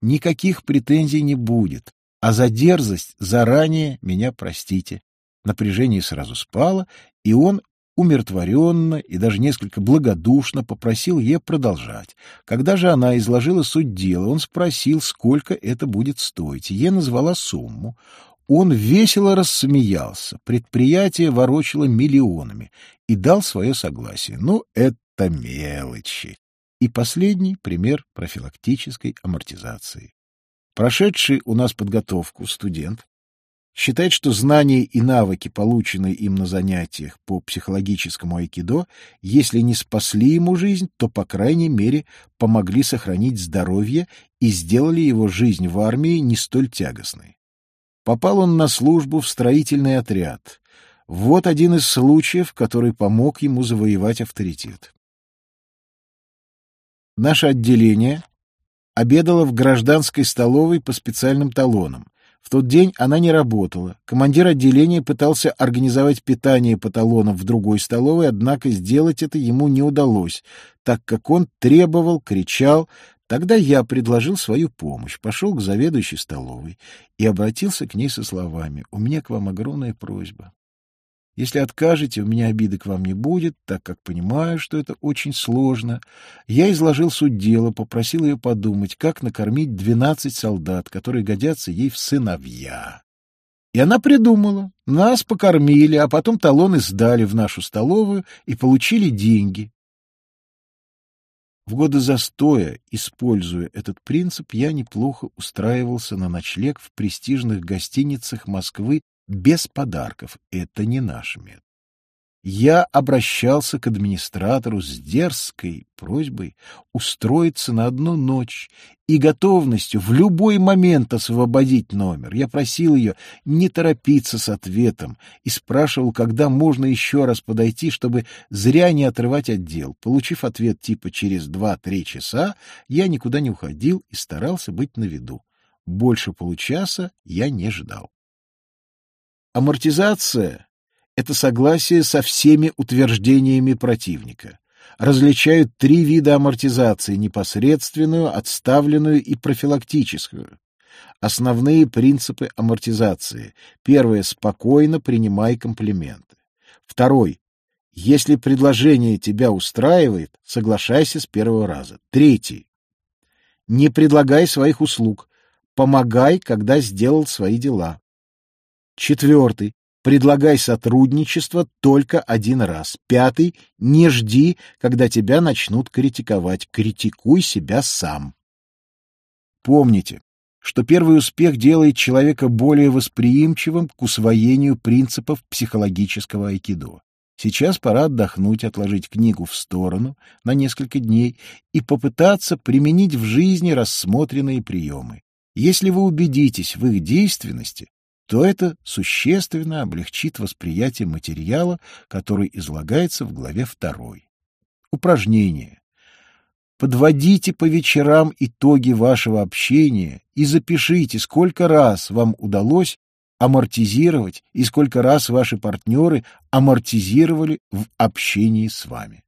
никаких претензий не будет. А за дерзость заранее меня простите. Напряжение сразу спало, и он умиротворенно и даже несколько благодушно попросил Е продолжать. Когда же она изложила суть дела, он спросил, сколько это будет стоить. Е назвала сумму. Он весело рассмеялся. Предприятие ворочало миллионами и дал свое согласие. Ну, это мелочи. И последний пример профилактической амортизации. Прошедший у нас подготовку студент считает, что знания и навыки, полученные им на занятиях по психологическому айкидо, если не спасли ему жизнь, то, по крайней мере, помогли сохранить здоровье и сделали его жизнь в армии не столь тягостной. Попал он на службу в строительный отряд. Вот один из случаев, который помог ему завоевать авторитет. Наше отделение обедало в гражданской столовой по специальным талонам. В тот день она не работала. Командир отделения пытался организовать питание по талонам в другой столовой, однако сделать это ему не удалось, так как он требовал, кричал. Тогда я предложил свою помощь, пошел к заведующей столовой и обратился к ней со словами «У меня к вам огромная просьба. Если откажете, у меня обиды к вам не будет, так как понимаю, что это очень сложно. Я изложил суть дела, попросил ее подумать, как накормить двенадцать солдат, которые годятся ей в сыновья. И она придумала. Нас покормили, а потом талоны сдали в нашу столовую и получили деньги. В годы застоя, используя этот принцип, я неплохо устраивался на ночлег в престижных гостиницах Москвы без подарков. Это не наш метод. Я обращался к администратору с дерзкой просьбой устроиться на одну ночь и готовностью в любой момент освободить номер. Я просил ее не торопиться с ответом и спрашивал, когда можно еще раз подойти, чтобы зря не отрывать отдел. Получив ответ типа через два-три часа, я никуда не уходил и старался быть на виду. Больше получаса я не ждал. Амортизация — это согласие со всеми утверждениями противника. Различают три вида амортизации — непосредственную, отставленную и профилактическую. Основные принципы амортизации. Первое — спокойно принимай комплименты. Второй — если предложение тебя устраивает, соглашайся с первого раза. Третий — не предлагай своих услуг, помогай, когда сделал свои дела. Четвертый. Предлагай сотрудничество только один раз. Пятый. Не жди, когда тебя начнут критиковать. Критикуй себя сам. Помните, что первый успех делает человека более восприимчивым к усвоению принципов психологического айкидо. Сейчас пора отдохнуть, отложить книгу в сторону на несколько дней и попытаться применить в жизни рассмотренные приемы. Если вы убедитесь в их действенности, то это существенно облегчит восприятие материала, который излагается в главе 2. Упражнение. Подводите по вечерам итоги вашего общения и запишите, сколько раз вам удалось амортизировать и сколько раз ваши партнеры амортизировали в общении с вами.